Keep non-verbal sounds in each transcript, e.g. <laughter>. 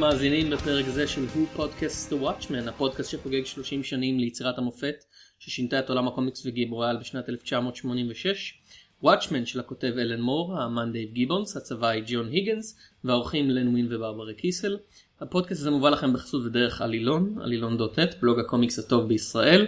שלום למאזינים בפרק זה של Who Podcasts The Watchmen, הפודקאסט שחוגג 30 שנים ליצירת המופת ששינתה את עולם הקומיקס וגיבורי על בשנת 1986. Watchmen של הכותב אלן מור, האמן דייב גיבונס, הצבעי ג'ון היגנס והעורכים לן ווין וברברה קיסל. הפודקאסט הזה מובא לכם בחסות ודרך עלילון, עלילון.נט, בלוג הקומיקס הטוב בישראל.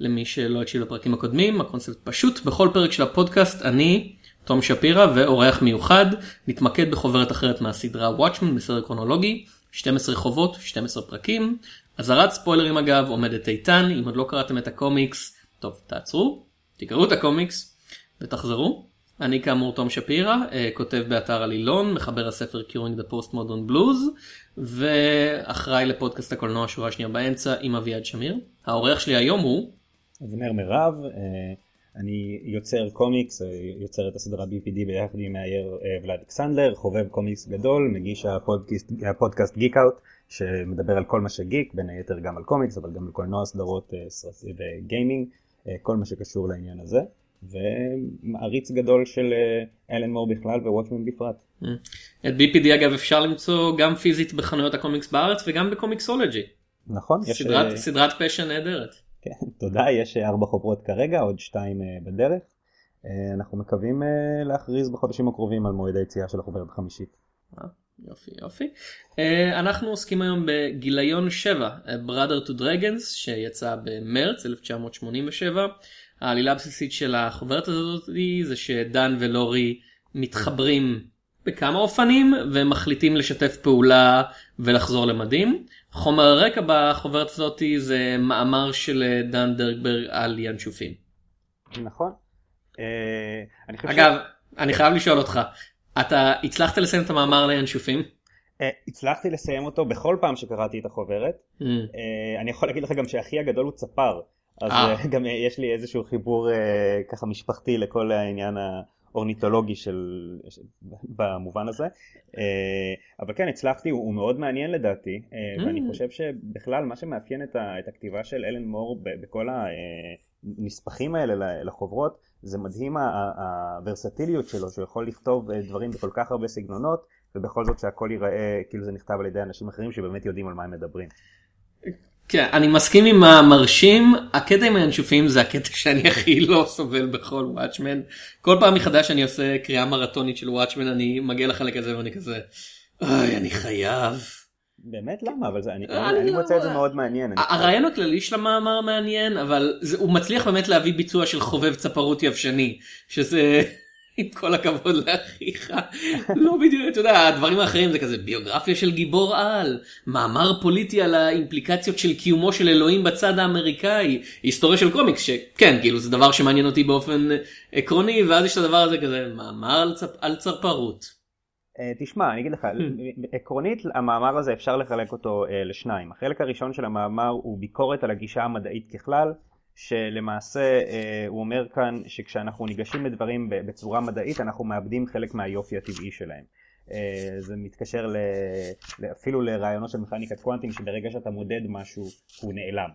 למי שלא הקשיב לפרקים הקודמים, הקונספט פשוט, בכל פרק של הפודקאסט אני, תום שפירא ואורח מיוחד, נתמקד בחוברת אחרת מהסדרה Watchmen בסדר קרונולוגי, 12 חובות, 12 פרקים, אזהרת ספוילרים אגב עומדת איתן, אם עוד לא קראתם את הקומיקס, טוב תעצרו, תקראו את הקומיקס ותחזרו. אני כאמור תום שפירא, אה, כותב באתר עלילון, מחבר הספר Curing the Postmodern Blues, ואחראי לפודקאסט הקולנוע שורה שנייה באמצע עם אביעד שמיר. העורך שלי היום הוא... אבנר מירב, אה, אני יוצר קומיקס, אה, יוצר את הסדרה BPD ביחד עם מאייר ולאד אלכסנדר, חובב קומיקס גדול, מגיש הפודקאסט, הפודקאסט Geek Out, שמדבר על כל מה שגיק, בין היתר גם על קומיקס, אבל גם על קולנוע, סדרות וגיימינג, כל מה שקשור לעניין הזה. ומעריץ גדול של אלן מור בכלל ו Watchmen בפרט. את BPD אגב אפשר למצוא גם פיזית בחנויות הקומיקס בארץ וגם ב Comixology. נכון. סדרת, יש... סדרת פשע נהדרת. כן, תודה, יש ארבע חוברות כרגע, עוד שתיים בדרך. אנחנו מקווים להכריז בחודשים הקרובים על מועד היציאה של החוברת החמישית. יופי יופי. אנחנו עוסקים היום בגיליון 7, Brother to Dragons, שיצא במרץ 1987. העלילה הבסיסית של החוברת הזאת זה שדן ולורי מתחברים בכמה אופנים ומחליטים לשתף פעולה ולחזור למדים. חומר הרקע בחוברת הזאת זה מאמר של דן דרגברג על ינשופים. נכון. אגב, אני חייב לשאול אותך, אתה הצלחת לסיים את המאמר על ינשופים? הצלחתי לסיים אותו בכל פעם שקראתי את החוברת. אני יכול להגיד לך גם שאחי הגדול הוא צפר. אז 아. גם יש לי איזשהו חיבור ככה משפחתי לכל העניין האורניתולוגי של במובן הזה אבל כן הצלחתי הוא מאוד מעניין לדעתי mm. ואני חושב שבכלל מה שמאפיין את הכתיבה של אלן מור בכל הנספחים האלה לחוברות זה מדהים הוורסטיליות שלו שהוא יכול לכתוב דברים בכל כך הרבה סגנונות ובכל זאת שהכל ייראה כאילו זה נכתב על ידי אנשים אחרים שבאמת יודעים על מה הם מדברים. כן, אני מסכים עם המרשים, הקטע עם הינשופים זה הקטע שאני הכי לא סובל בכל וואטשמן. כל פעם מחדש אני עושה קריאה מרתונית של וואטשמן אני מגיע לחלק הזה ואני כזה, אוי אני חייב. באמת למה אבל זה, אני, אני מוצא את זה מאוד מעניין. הרעיון הכללי של המאמר מעניין אבל זה, הוא מצליח באמת להביא ביצוע של חובב צפרות יבשני שזה עם כל הכבוד לאחיך, לא בדיוק, אתה יודע, הדברים האחרים זה כזה ביוגרפיה של גיבור על, מאמר פוליטי על האימפליקציות של קיומו של אלוהים בצד האמריקאי, היסטוריה של קומיקס, שכן, כאילו זה דבר שמעניין אותי באופן עקרוני, ואז יש את הדבר הזה כזה, מאמר על, צפ... על צרפרות. תשמע, אני אגיד לך, עקרונית המאמר הזה אפשר לחלק אותו לשניים. החלק הראשון של המאמר הוא ביקורת על הגישה המדעית ככלל. שלמעשה אה, הוא אומר כאן שכשאנחנו ניגשים לדברים בצורה מדעית אנחנו מאבדים חלק מהיופי הטבעי שלהם. אה, זה מתקשר ל, אפילו לרעיונות של מכניקת קוונטים שברגע שאתה מודד משהו הוא נעלם.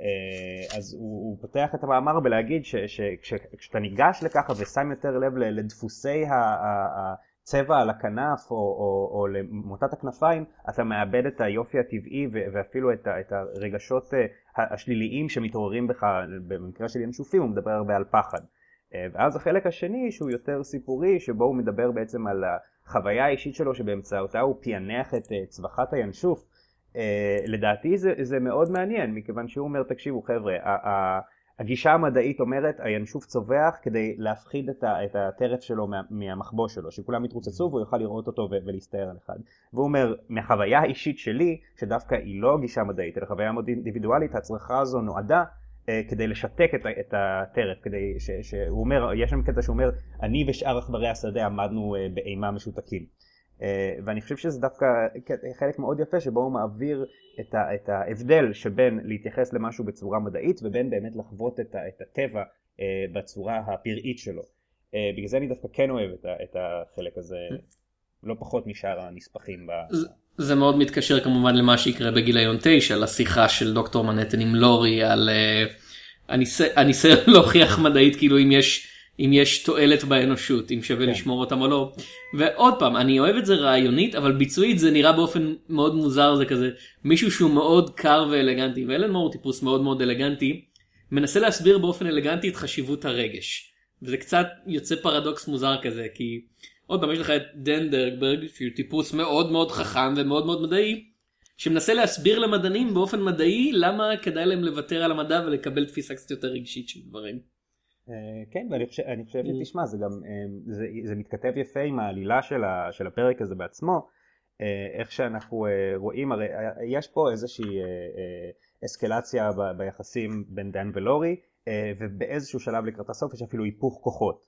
אה, אז הוא, הוא פותח את המאמר בלהגיד שכשאתה ניגש לככה ושם יותר לב לדפוסי הצבע על הכנף או, או, או למוטת הכנפיים, אתה מאבד את היופי הטבעי ואפילו את, את הרגשות השליליים שמתעוררים בך, במקרה של ינשופים הוא מדבר הרבה על פחד. אה, ואז החלק השני שהוא יותר סיפורי, שבו הוא מדבר בעצם על החוויה האישית שלו שבאמצעותה הוא פענח את אה, צווחת הינשוף. אה, לדעתי זה, זה מאוד מעניין, מכיוון שהוא אומר, תקשיבו חבר'ה, הגישה המדעית אומרת הינשוף צווח כדי להפחיד את, ה, את הטרף שלו מה, מהמחבוא שלו, שכולם יתרוצצו והוא יוכל לראות אותו ו, ולהסתער על אחד. והוא אומר, מהחוויה האישית שלי, שדווקא היא לא גישה מדעית, אלא חוויה אינדיבידואלית, הצרכה הזו נועדה אה, כדי לשתק את, את הטרף, כדי ש, שהוא אומר, יש שם קטע שהוא אומר, אני ושאר עכברי השדה עמדנו אה, באימה משותקים. אה, ואני חושב שזה דווקא חלק מאוד יפה שבו הוא מעביר את, ה, את ההבדל שבין להתייחס למשהו בצורה מדעית ובין באמת לחוות את, ה, את הטבע אה, בצורה הפראית שלו. אה, בגלל זה אני דווקא כן אוהב את, ה, את החלק הזה לא פחות משאר הנספחים. ב... זה, מאוד מתקשר כמובן למה שיקרה בגיליון 9 לשיחה של דוקטור מנהטן עם לורי על הניסיון להוכיח מדעית כאילו אם יש אם יש תועלת באנושות, אם שווה כן. לשמור אותם או לא. ועוד פעם, אני אוהב את זה רעיונית, אבל ביצועית זה נראה באופן מאוד מוזר, זה כזה מישהו שהוא מאוד קר ואלגנטי, ואלן מור הוא טיפוס מאוד מאוד אלגנטי, מנסה להסביר באופן אלגנטי את חשיבות הרגש. וזה קצת יוצא פרדוקס מוזר כזה, כי עוד פעם יש לך את דן דרגברג, שהוא טיפוס מאוד מאוד חכם ומאוד מאוד מדעי, שמנסה להסביר למדענים באופן מדעי למה כדאי להם לוותר על המדע ולקבל תפיסה קצת יותר רגשית של דברים. אה, כן, ואני חושב, אני חושב Mm. שתשמע, זה גם, אה, זה, זה מתכתב יפה עם העלילה של, ה, של הפרק הזה בעצמו, אה, איך שאנחנו אה, רואים, הרי אה, יש פה איזושהי אה, אה, אסקלציה ב, ביחסים בין דן ולורי, אה, ובאיזשהו שלב לקראת הסוף יש אפילו היפוך כוחות.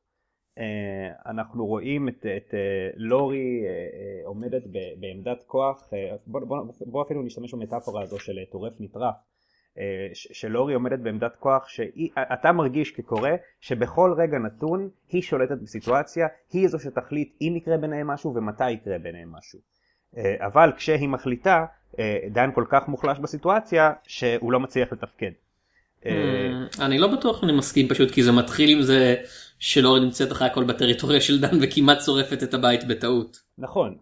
אה, אנחנו רואים את, את אה, לורי אה, אה, עומדת בעמדת כוח, אה, בוא, בוא, אפילו נשתמש במטאפורה הזו של אה, טורף נטרף. אה, ש- שלורי עומדת בעמדת כוח שאתה מרגיש כקורא שבכל רגע נתון היא שולטת בסיטואציה, היא זו שתחליט אם יקרה ביניהם משהו ומתי יקרה ביניהם משהו. אה, אבל כשהיא מחליטה, אה, דן כל כך מוחלש בסיטואציה שהוא לא מצליח לתפקד. אני לא בטוח אני מסכים פשוט כי זה מתחיל עם זה שלורי נמצאת אחרי הכל בטריטוריה של דן וכמעט שורפת את הבית בטעות. נכון,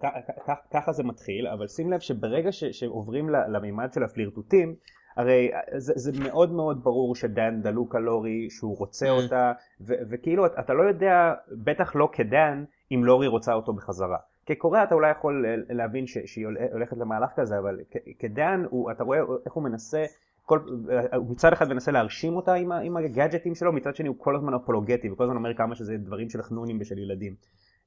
ככה זה מתחיל, אבל שים לב שברגע שעוברים למימד של הפלירטוטים, הרי זה, זה מאוד מאוד ברור שדן דלוק על לורי, שהוא רוצה Mm. אותה, ו- וכאילו אתה לא יודע, בטח לא כדן, אם לורי רוצה אותו בחזרה. כקורא אתה אולי יכול אה, להבין ש- שהיא הול- הולכת למהלך כזה, אבל כ- כדן הוא, אתה רואה איך הוא מנסה, כל, אה, הוא מצד אחד מנסה להרשים אותה עם, עם הגאדג'טים שלו, מצד שני הוא כל הזמן אפולוגטי וכל הזמן אומר כמה שזה דברים של חנונים ושל ילדים.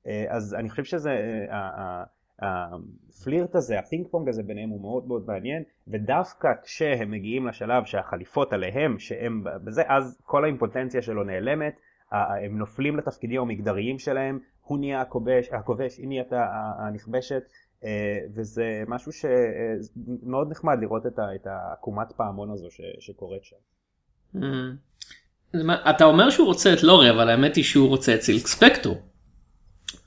אה, אז אני חושב שזה, אה, הפלירט הזה, הפינג פונג הזה ביניהם הוא מאוד מאוד מעניין, ודווקא כשהם מגיעים לשלב שהחליפות עליהם, שהם בזה, אז כל האימפוטנציה שלו נעלמת, הם נופלים לתפקידים המגדריים שלהם, הוא נהיה הכובש, הכובש היא נהיית הנכבשת, אה, וזה משהו שמאוד נחמד לראות את העקומת פעמון הזו שקורית שם. Hmm. מה, אתה אומר שהוא רוצה את לורי אבל האמת היא שהוא רוצה את Silk Spectre.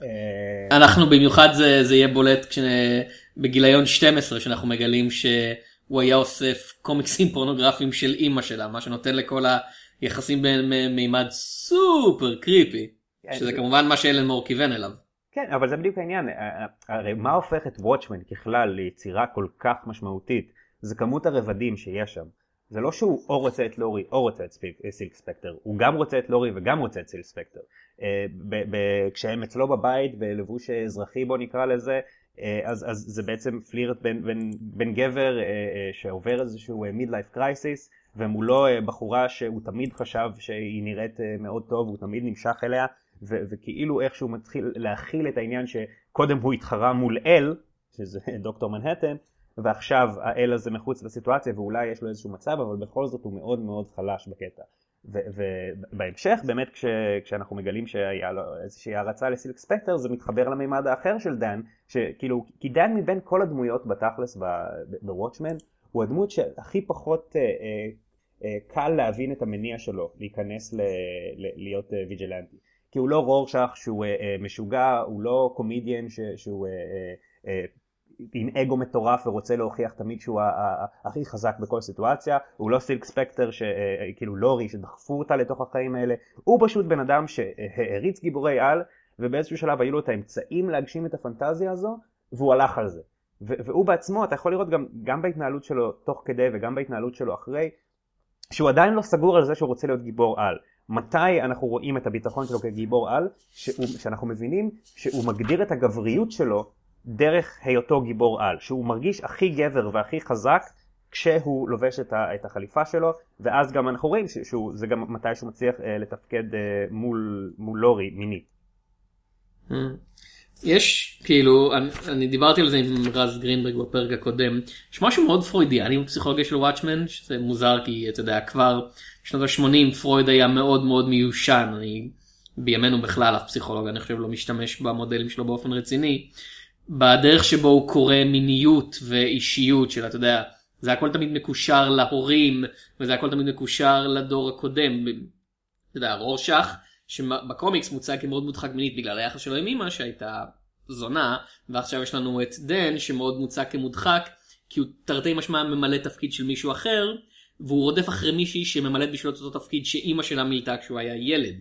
אה, אנחנו במיוחד זה, זה יהיה בולט בגיליון 12 שאנחנו מגלים שהוא היה אוסף קומיקסים <laughs> פורנוגרפיים של אימא שלה מה שנותן לכל היחסים בין מימד סופר קריפי שזה כמובן מה שאלן מור כיוון אליו. כן, אבל זה בדיוק העניין, אה, הרי מה הופך את וואטשמן ככלל ליצירה כל כך משמעותית? זה כמות הרבדים שיש שם. זה לא שהוא או רוצה את לורי או רוצה את אה, סילק ספקטר, הוא גם רוצה את לורי וגם רוצה את סילק ספקטר. אה, כשהם אצלו בבית בלבוש אזרחי בוא נקרא לזה, אה, אז, אז זה בעצם פלירט בין, בין, בין גבר אה, שעובר איזשהו לייף קרייסיס ומולו בחורה שהוא תמיד חשב שהיא נראית מאוד טוב, הוא תמיד נמשך אליה ו- וכאילו איכשהו מתחיל להכיל את העניין שקודם הוא התחרה מול אל, שזה <laughs> דוקטור מנהטן, ועכשיו האל הזה מחוץ לסיטואציה ואולי יש לו איזשהו מצב, אבל בכל זאת הוא מאוד מאוד חלש בקטע. ובהמשך באמת כש, כשאנחנו מגלים שהיה לו איזושהי הערצה לסילק ספקטר זה מתחבר למימד האחר של דן, שכאילו, כי דן מבין כל הדמויות בתכלס בוואטשמן הוא הדמות שהכי פחות אה, אה, אה, קל להבין את המניע שלו להיכנס ל, ל, להיות אה, ויג'לנטי. כי הוא לא רורשך שהוא אה, אה, משוגע, הוא לא קומדיאן ש, שהוא אה, אה, אה, עם אגו מטורף ורוצה להוכיח תמיד שהוא הכי חזק בכל סיטואציה, הוא לא סילק ספקטר שכאילו לורי שדחפו אותה לתוך החיים האלה, הוא פשוט בן אדם שהעריץ גיבורי על ובאיזשהו שלב היו לו את האמצעים להגשים את הפנטזיה הזו והוא הלך על זה. והוא בעצמו, אתה יכול לראות גם, גם בהתנהלות שלו תוך כדי וגם בהתנהלות שלו אחרי, שהוא עדיין לא סגור על זה שהוא רוצה להיות גיבור על. מתי אנחנו רואים את הביטחון שלו כגיבור על? שהוא, שאנחנו מבינים שהוא מגדיר את הגבריות שלו דרך היותו גיבור על, שהוא מרגיש הכי גבר והכי חזק כשהוא לובש את, ה, את החליפה שלו, ואז גם אנחנו רואים שזה גם מתי שהוא מצליח אה, לתפקד אה, מול, מול לורי מינית. Hmm. יש כאילו אני, אני דיברתי על זה עם רז גרינברג בפרק הקודם יש משהו מאוד פרוידיאני בפסיכולוגיה של וואטשמן שזה מוזר כי אתה יודע כבר בשנות ה-80 פרויד היה מאוד מאוד מיושן אני בימינו בכלל אף פסיכולוג אני חושב לא משתמש במודלים שלו באופן רציני בדרך שבו הוא קורא מיניות ואישיות של אתה יודע זה הכל תמיד מקושר להורים וזה הכל תמיד מקושר לדור הקודם. אתה יודע רורשך שבקומיקס מוצג כמאוד מודחק מינית בגלל היחס שלו עם אמא שהייתה זונה ועכשיו יש לנו את דן שמאוד מוצג כמודחק כי הוא תרתי משמע ממלא תפקיד של מישהו אחר והוא רודף אחרי מישהי שממלאת בשבילו את אותו תפקיד שאימא שלה מילתה כשהוא היה ילד.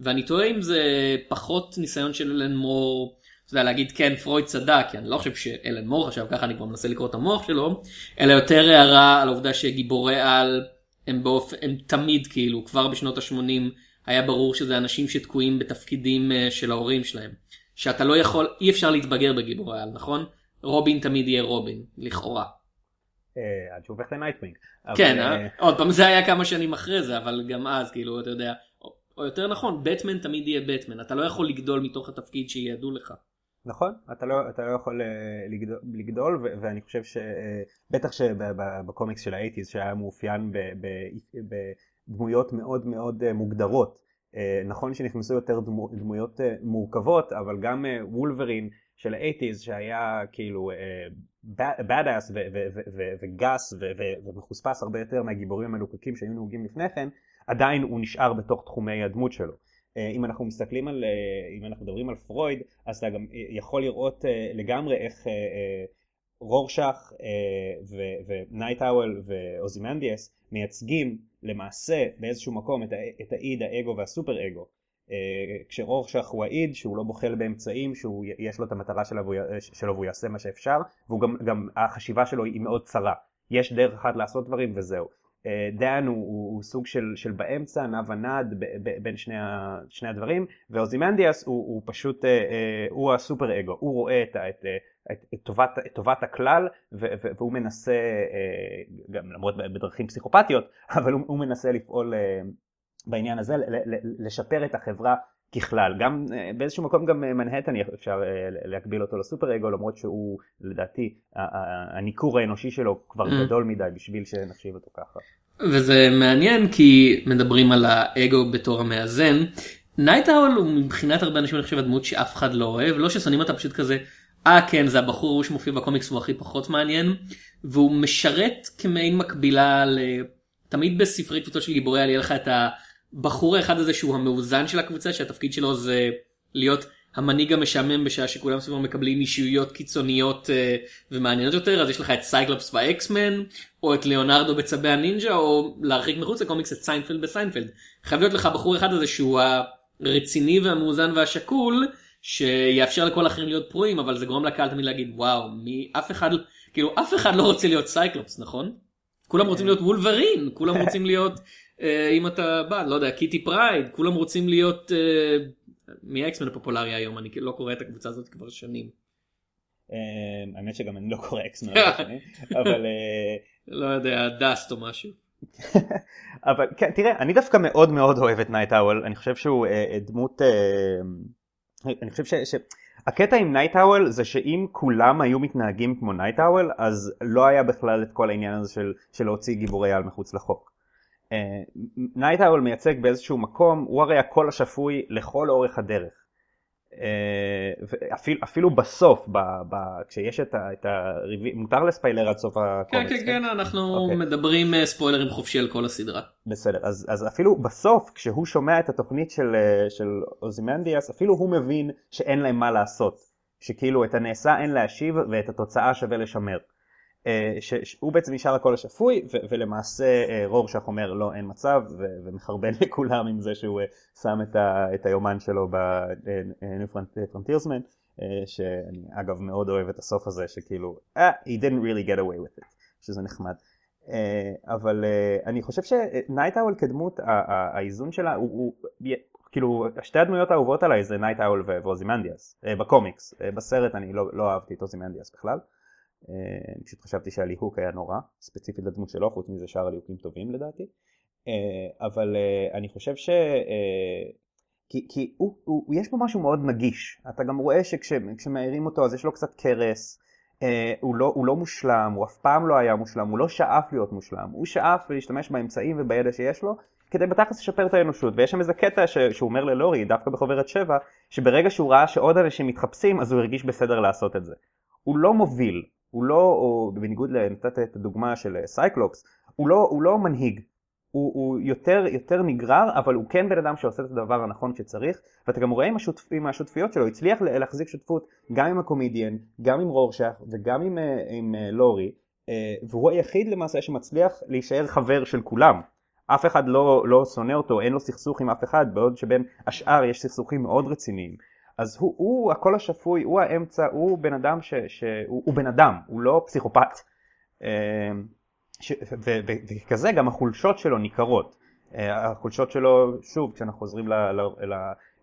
ואני תוהה אם זה פחות ניסיון של אלן מור, אתה יודע, להגיד כן פרויד צדק, כי אני לא חושב שאלן מור חשב ככה, אני כבר מנסה לקרוא את המוח שלו, אלא יותר הערה על העובדה שגיבורי על הם, באופ... הם תמיד כאילו, כבר בשנות ה-80 היה ברור שזה אנשים שתקועים בתפקידים אה, של ההורים שלהם. שאתה לא יכול, אי אפשר להתבגר בגיבורי על, נכון? רובין תמיד יהיה רובין, לכאורה. אה, עד שהוא הופך לנייטווינג. כן, אה, עוד פעם זה היה כמה שנים אחרי זה, אבל גם אז, כאילו, אתה יודע, או יותר נכון, בטמן תמיד יהיה בטמן, אתה לא יכול לגדול מתוך התפקיד שיעדו לך. נכון, אתה לא, אתה לא יכול uh, לגדול, לגדול ו- ואני חושב שבטח uh, שבקומיקס של ה eighties שהיה מאופיין בדמויות מאוד מאוד uh, מוגדרות, נכון שנכנסו יותר דמו, דמויות מורכבות, אבל גם וולברין של ה eighties שהיה כאילו אס וגס ומחוספס הרבה יותר מהגיבורים המלוקקים שהיו נהוגים לפני כן, עדיין הוא נשאר בתוך תחומי הדמות שלו. אה, אם אנחנו מסתכלים על, אה, אם אנחנו מדברים על פרויד, אז אתה גם יכול לראות אה, לגמרי איך רורשך ונייט האוול ואוזימנדיאס מייצגים למעשה באיזשהו מקום את האיד, האגו והסופר אגו. כשרורשך הוא האיד שהוא לא בוחל באמצעים, שיש לו את המטרה שלו והוא יעשה מה שאפשר, וגם החשיבה שלו היא מאוד צרה. יש דרך אחת לעשות דברים וזהו. אה, דן הוא, הוא, הוא סוג של, של באמצע, נע ונד בין שני, ה, שני הדברים, ואוזימנדיאס הוא, הוא פשוט, אה, אה, הוא הסופר אגו, הוא רואה את, את, את, את, טובת, את טובת הכלל ו, ו, והוא מנסה, גם למרות בדרכים פסיכופתיות, <laughs> אבל הוא, הוא מנסה לפעול בעניין הזה, לשפר את החברה ככלל, גם באיזשהו מקום גם מנהטן אפשר להקביל אותו לסופר אגו למרות שהוא לדעתי הניכור האנושי שלו כבר mm. גדול מדי בשביל שנחשיב אותו ככה. וזה מעניין כי מדברים על האגו בתור המאזן. נייט האול הוא מבחינת הרבה אנשים אני חושב הדמות שאף אחד לא אוהב לא ששונאים אותה פשוט כזה אה כן זה הבחור שמופיע בקומיקס הוא הכי פחות מעניין והוא משרת כמעין מקבילה ל... תמיד בספרי קבוצות של גיבורי על יהיה לך את הבחור האחד הזה שהוא המאוזן של הקבוצה שהתפקיד שלו זה להיות המנהיג המשעמם בשעה שכולם סביבו מקבלים אישיויות קיצוניות uh, ומעניינות יותר אז יש לך את סייקלופס באקסמן או את ליאונרדו בצבי הנינג'ה או להרחיק מחוץ לקומיקס את סיינפלד בסיינפלד. חייב להיות לך בחור אחד הזה שהוא הרציני והמאוזן והשקול שיאפשר לכל האחרים להיות פרועים אבל זה גורם לקהל תמיד להגיד וואו מי אף אחד כאילו אף אחד לא רוצה להיות סייקלופס נכון? כולם רוצים להיות וולברין כולם רוצים להיות אם אתה בא לא יודע קיטי פרייד כולם רוצים להיות. Uh, מי האקסמן הפופולרי היום אני לא קורא את הקבוצה הזאת כבר שנים. אמ, האמת שגם אני לא קורא אקסמן <laughs> אבל אה, לא יודע דאסט או משהו. <laughs> אבל כן תראה אני דווקא מאוד מאוד אוהב את נייט האוול אני חושב שהוא אה, אה, דמות אני חושב שהקטע עם נייט האוול זה שאם כולם היו מתנהגים כמו נייט האוול אז לא היה בכלל את כל העניין הזה של להוציא גיבורי על מחוץ לחוק. נייטאול מייצג באיזשהו מקום, הוא הרי הקול השפוי לכל אורך הדרך. אה, אפילו, אפילו בסוף, ב, ב, כשיש את, ה, את הריבי... מותר לספיילר עד סוף הקומיקס. כן, כן, כן, אנחנו okay. אוקיי. מדברים אה, ספוילרים חופשי על כל הסדרה. בסדר, אז, אז אפילו בסוף, כשהוא שומע את התוכנית של, אה, של אוזימנדיאס, אפילו הוא מבין שאין להם מה לעשות. שכאילו את הנעשה אין להשיב ואת התוצאה שווה לשמר. אה, שהוא בעצם נשאר הקול השפוי ולמעשה אה, רורשך אומר לא אין מצב ומחרבן <laughs> לכולם עם זה שהוא אה, שם את היומן שלו ב-New Frontiersman שאני אגב מאוד אוהב את הסוף הזה שכאילו אה he didn't really get away with it שזה נחמד. אבל אני חושב שנייט אאול כדמות האיזון שלה הוא כאילו שתי הדמויות האהובות עליי זה נייט אאול ואוזימנדיאס בקומיקס. בסרט אני לא, לא אהבתי את אוזימנדיאס בכלל אני פשוט חשבתי שהליהוק היה נורא, ספציפית לדמות שלו, חוץ מזה שאר הליהוקים טובים לדעתי. אה, אבל אה, אני חושב ש... כי, כי הוא, הוא, יש בו משהו מאוד נגיש, אתה גם רואה שכשמאיירים אותו אז יש לו קצת כרס, הוא לא, הוא לא מושלם, הוא אף פעם לא היה מושלם, הוא לא שאף להיות מושלם, הוא שאף להשתמש באמצעים ובידע שיש לו כדי בתכלס לשפר את האנושות, ויש שם איזה קטע ש, שהוא אומר ללורי, דווקא בחוברת 7, שברגע שהוא ראה שעוד אנשים מתחפשים אז הוא הרגיש בסדר לעשות את זה. הוא לא מוביל, הוא לא, או בניגוד לנתת את הדוגמה של סייקלופס, הוא לא, הוא לא מנהיג, הוא, הוא יותר, יותר נגרר, אבל הוא כן בן אדם שעושה את הדבר הנכון שצריך, ואתה גם רואה עם, השותפ, עם השותפיות שלו, הצליח להחזיק שותפות גם עם הקומדיאן, גם עם רורשך וגם עם, אה, עם, אה, לורי, אה, והוא היחיד למעשה שמצליח להישאר חבר של כולם. אף אחד לא, לא שונא אותו, אין לו סכסוך עם אף אחד, בעוד שבין השאר יש סכסוכים מאוד רציניים. אז הוא, הוא הקול השפוי, הוא האמצע, הוא בן אדם ש... ש הוא, בן אדם, הוא לא פסיכופת. וכזה גם החולשות שלו ניכרות. החולשות שלו, שוב, כשאנחנו חוזרים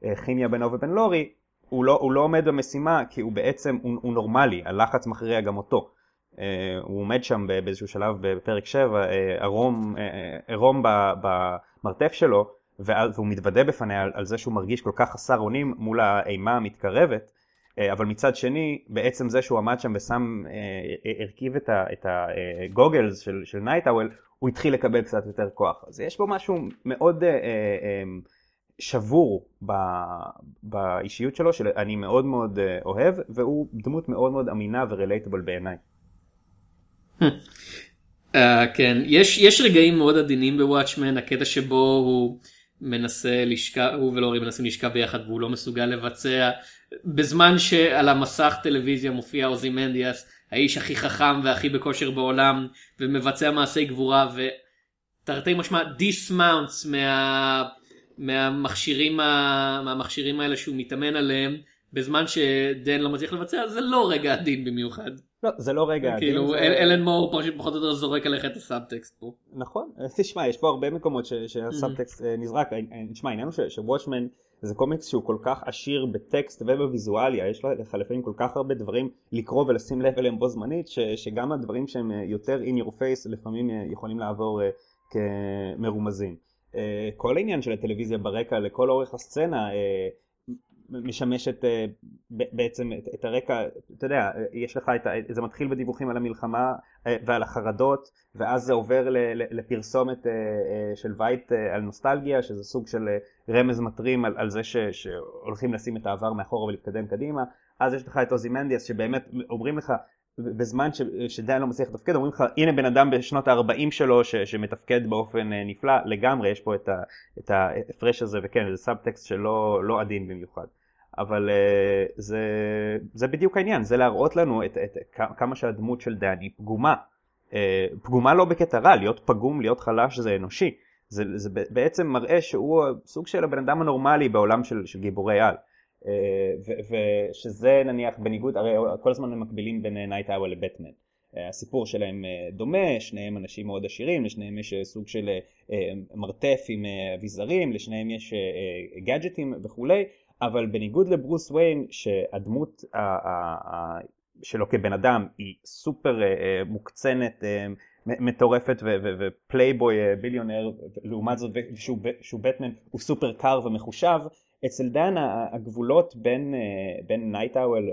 לכימיה בינו ובין לורי, הוא לא, הוא לא עומד במשימה כי הוא בעצם, הוא, הוא נורמלי, הלחץ מכריע גם אותו. Uh, הוא עומד שם באיזשהו שלב בפרק 7, uh, ערום, uh, עירום במרתף שלו, והוא מתוודה בפניה על, על זה שהוא מרגיש כל כך חסר אונים מול האימה המתקרבת, uh, אבל מצד שני, בעצם זה שהוא עמד שם ושם, uh, הרכיב את ה goggles של, של נייטאוול, הוא התחיל לקבל קצת יותר כוח. אז יש בו משהו מאוד... שבור ב, באישיות שלו, שאני מאוד מאוד אה, אוהב, והוא דמות מאוד מאוד אמינה ורילייטבל בעיניי. Uh, כן, יש, יש רגעים מאוד עדינים בוואטשמן, הקטע שבו הוא מנסה לשכב, הוא ולאורי מנסים לשכב ביחד והוא לא מסוגל לבצע, בזמן שעל המסך טלוויזיה מופיע עוזי מנדיאס, האיש הכי חכם והכי בכושר בעולם, ומבצע מעשי גבורה, ותרתי משמע dismounts מה... מהמכשירים, ה... מהמכשירים האלה שהוא מתאמן עליהם בזמן שדן לא מצליח לבצע זה לא רגע עדין במיוחד. לא זה לא רגע עדין. כאילו זה... אלן מור פחות או יותר זורק עליך את הסאבטקסט פה. נכון תשמע יש פה הרבה מקומות ש... שהסאבטקסט אה, נזרק תשמע העניין הוא שוואטשמן זה קומיקס שהוא כל כך עשיר בטקסט ובוויזואליה יש לך לפעמים כל כך הרבה דברים לקרוא ולשים לב אליהם בו זמנית ש... שגם הדברים שהם אה, יותר in your face לפעמים אה, יכולים לעבור כמרומזים. אה, כל העניין של הטלוויזיה ברקע לכל אורך הסצנה אה, משמשת אה, בעצם את הרקע, אתה יודע, יש לך את. זה מתחיל בדיווחים על המלחמה ועל החרדות, ואז זה עובר לפרסומת של וייט על נוסטלגיה, שזה סוג של רמז מטרים על, על זה ש, שהולכים לשים את העבר מאחורה ולהתקדם קדימה, אז יש לך את עוזי מנדיאס שבאמת אומרים לך, בזמן ש, שדן לא מצליח לתפקד אומרים לך הנה בן אדם בשנות ה-40 שלו ש, שמתפקד באופן אה, נפלא לגמרי יש פה את ההפרש הזה וכן זה סאבטקסט שלא לא עדין במיוחד אבל uh, זה, זה בדיוק העניין זה להראות לנו את, את, את כמה שהדמות של היא פגומה uh, פגומה לא בקטע רע להיות פגום להיות חלש זה אנושי זה, זה בעצם מראה שהוא סוג של הבן אדם הנורמלי בעולם של, של גיבורי על. אה, ושזה נניח בניגוד, הרי כל הזמן הם מקבילים בין נייט אאוול לבטמן. אה, הסיפור שלהם אה, דומה, שניהם אנשים מאוד עשירים, לשניהם יש סוג של מרתף עם אביזרים, לשניהם יש גאדג'טים וכולי, אבל בניגוד לברוס ויין שהדמות שלו כבן אדם היא סופר מוקצנת, מטורפת ו playboy billionaire, לעומת זאת שהוא בטמן הוא סופר קר ומחושב, אצל דן הגבולות בין, אה, בין נייטאוול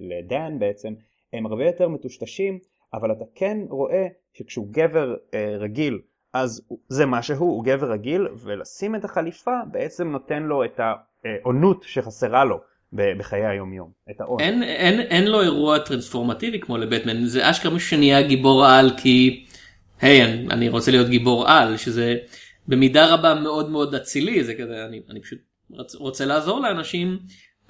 לדן בעצם הם הרבה יותר מטושטשים אבל אתה כן רואה שכשהוא גבר אה, רגיל אז זה מה שהוא, הוא גבר רגיל ולשים את החליפה בעצם נותן לו את האונות שחסרה לו בחיי היומיום, את האון. אין, אין, אין לו אירוע טרנספורמטיבי כמו לבטמן, זה אשכרה מישהו שנהיה גיבור על כי היי אני, אני רוצה להיות גיבור על שזה במידה רבה מאוד מאוד אצילי זה כזה אני, אני פשוט רוצה לעזור לאנשים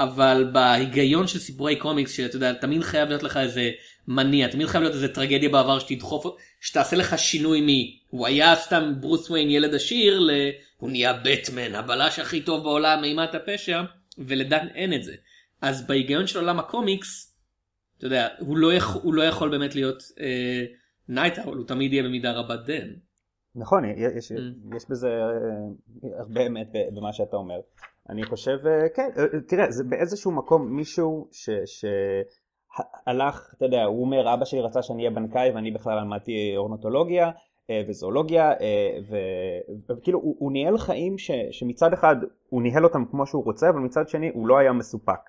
אבל בהיגיון של סיפורי קומיקס שאתה יודע תמיד חייב להיות לך איזה מניע תמיד חייב להיות איזה טרגדיה בעבר שתדחוף שתעשה לך שינוי מ... הוא היה סתם ברוס וויין ילד עשיר ל... הוא נהיה בטמן הבלש הכי טוב בעולם אימת הפשע ולדן אין את זה. אז בהיגיון של עולם הקומיקס אתה יודע הוא לא, יכול, הוא לא יכול באמת להיות אה, נייטאול הוא תמיד יהיה במידה רבה דן. נכון יש, mm. יש בזה אה, הרבה אמת במה שאתה אומר אני חושב, אה, כן, אה, אה, תראה, זה באיזשהו מקום מישהו ש... שהלך, אתה יודע, הוא אומר, אבא שלי רצה שאני אהיה בנקאי ואני בכלל למדתי אורניתולוגיה וזואולוגיה, וכאילו הוא, הוא ניהל חיים ש, שמצד אחד הוא ניהל אותם כמו שהוא רוצה, אבל מצד שני הוא לא היה מסופק.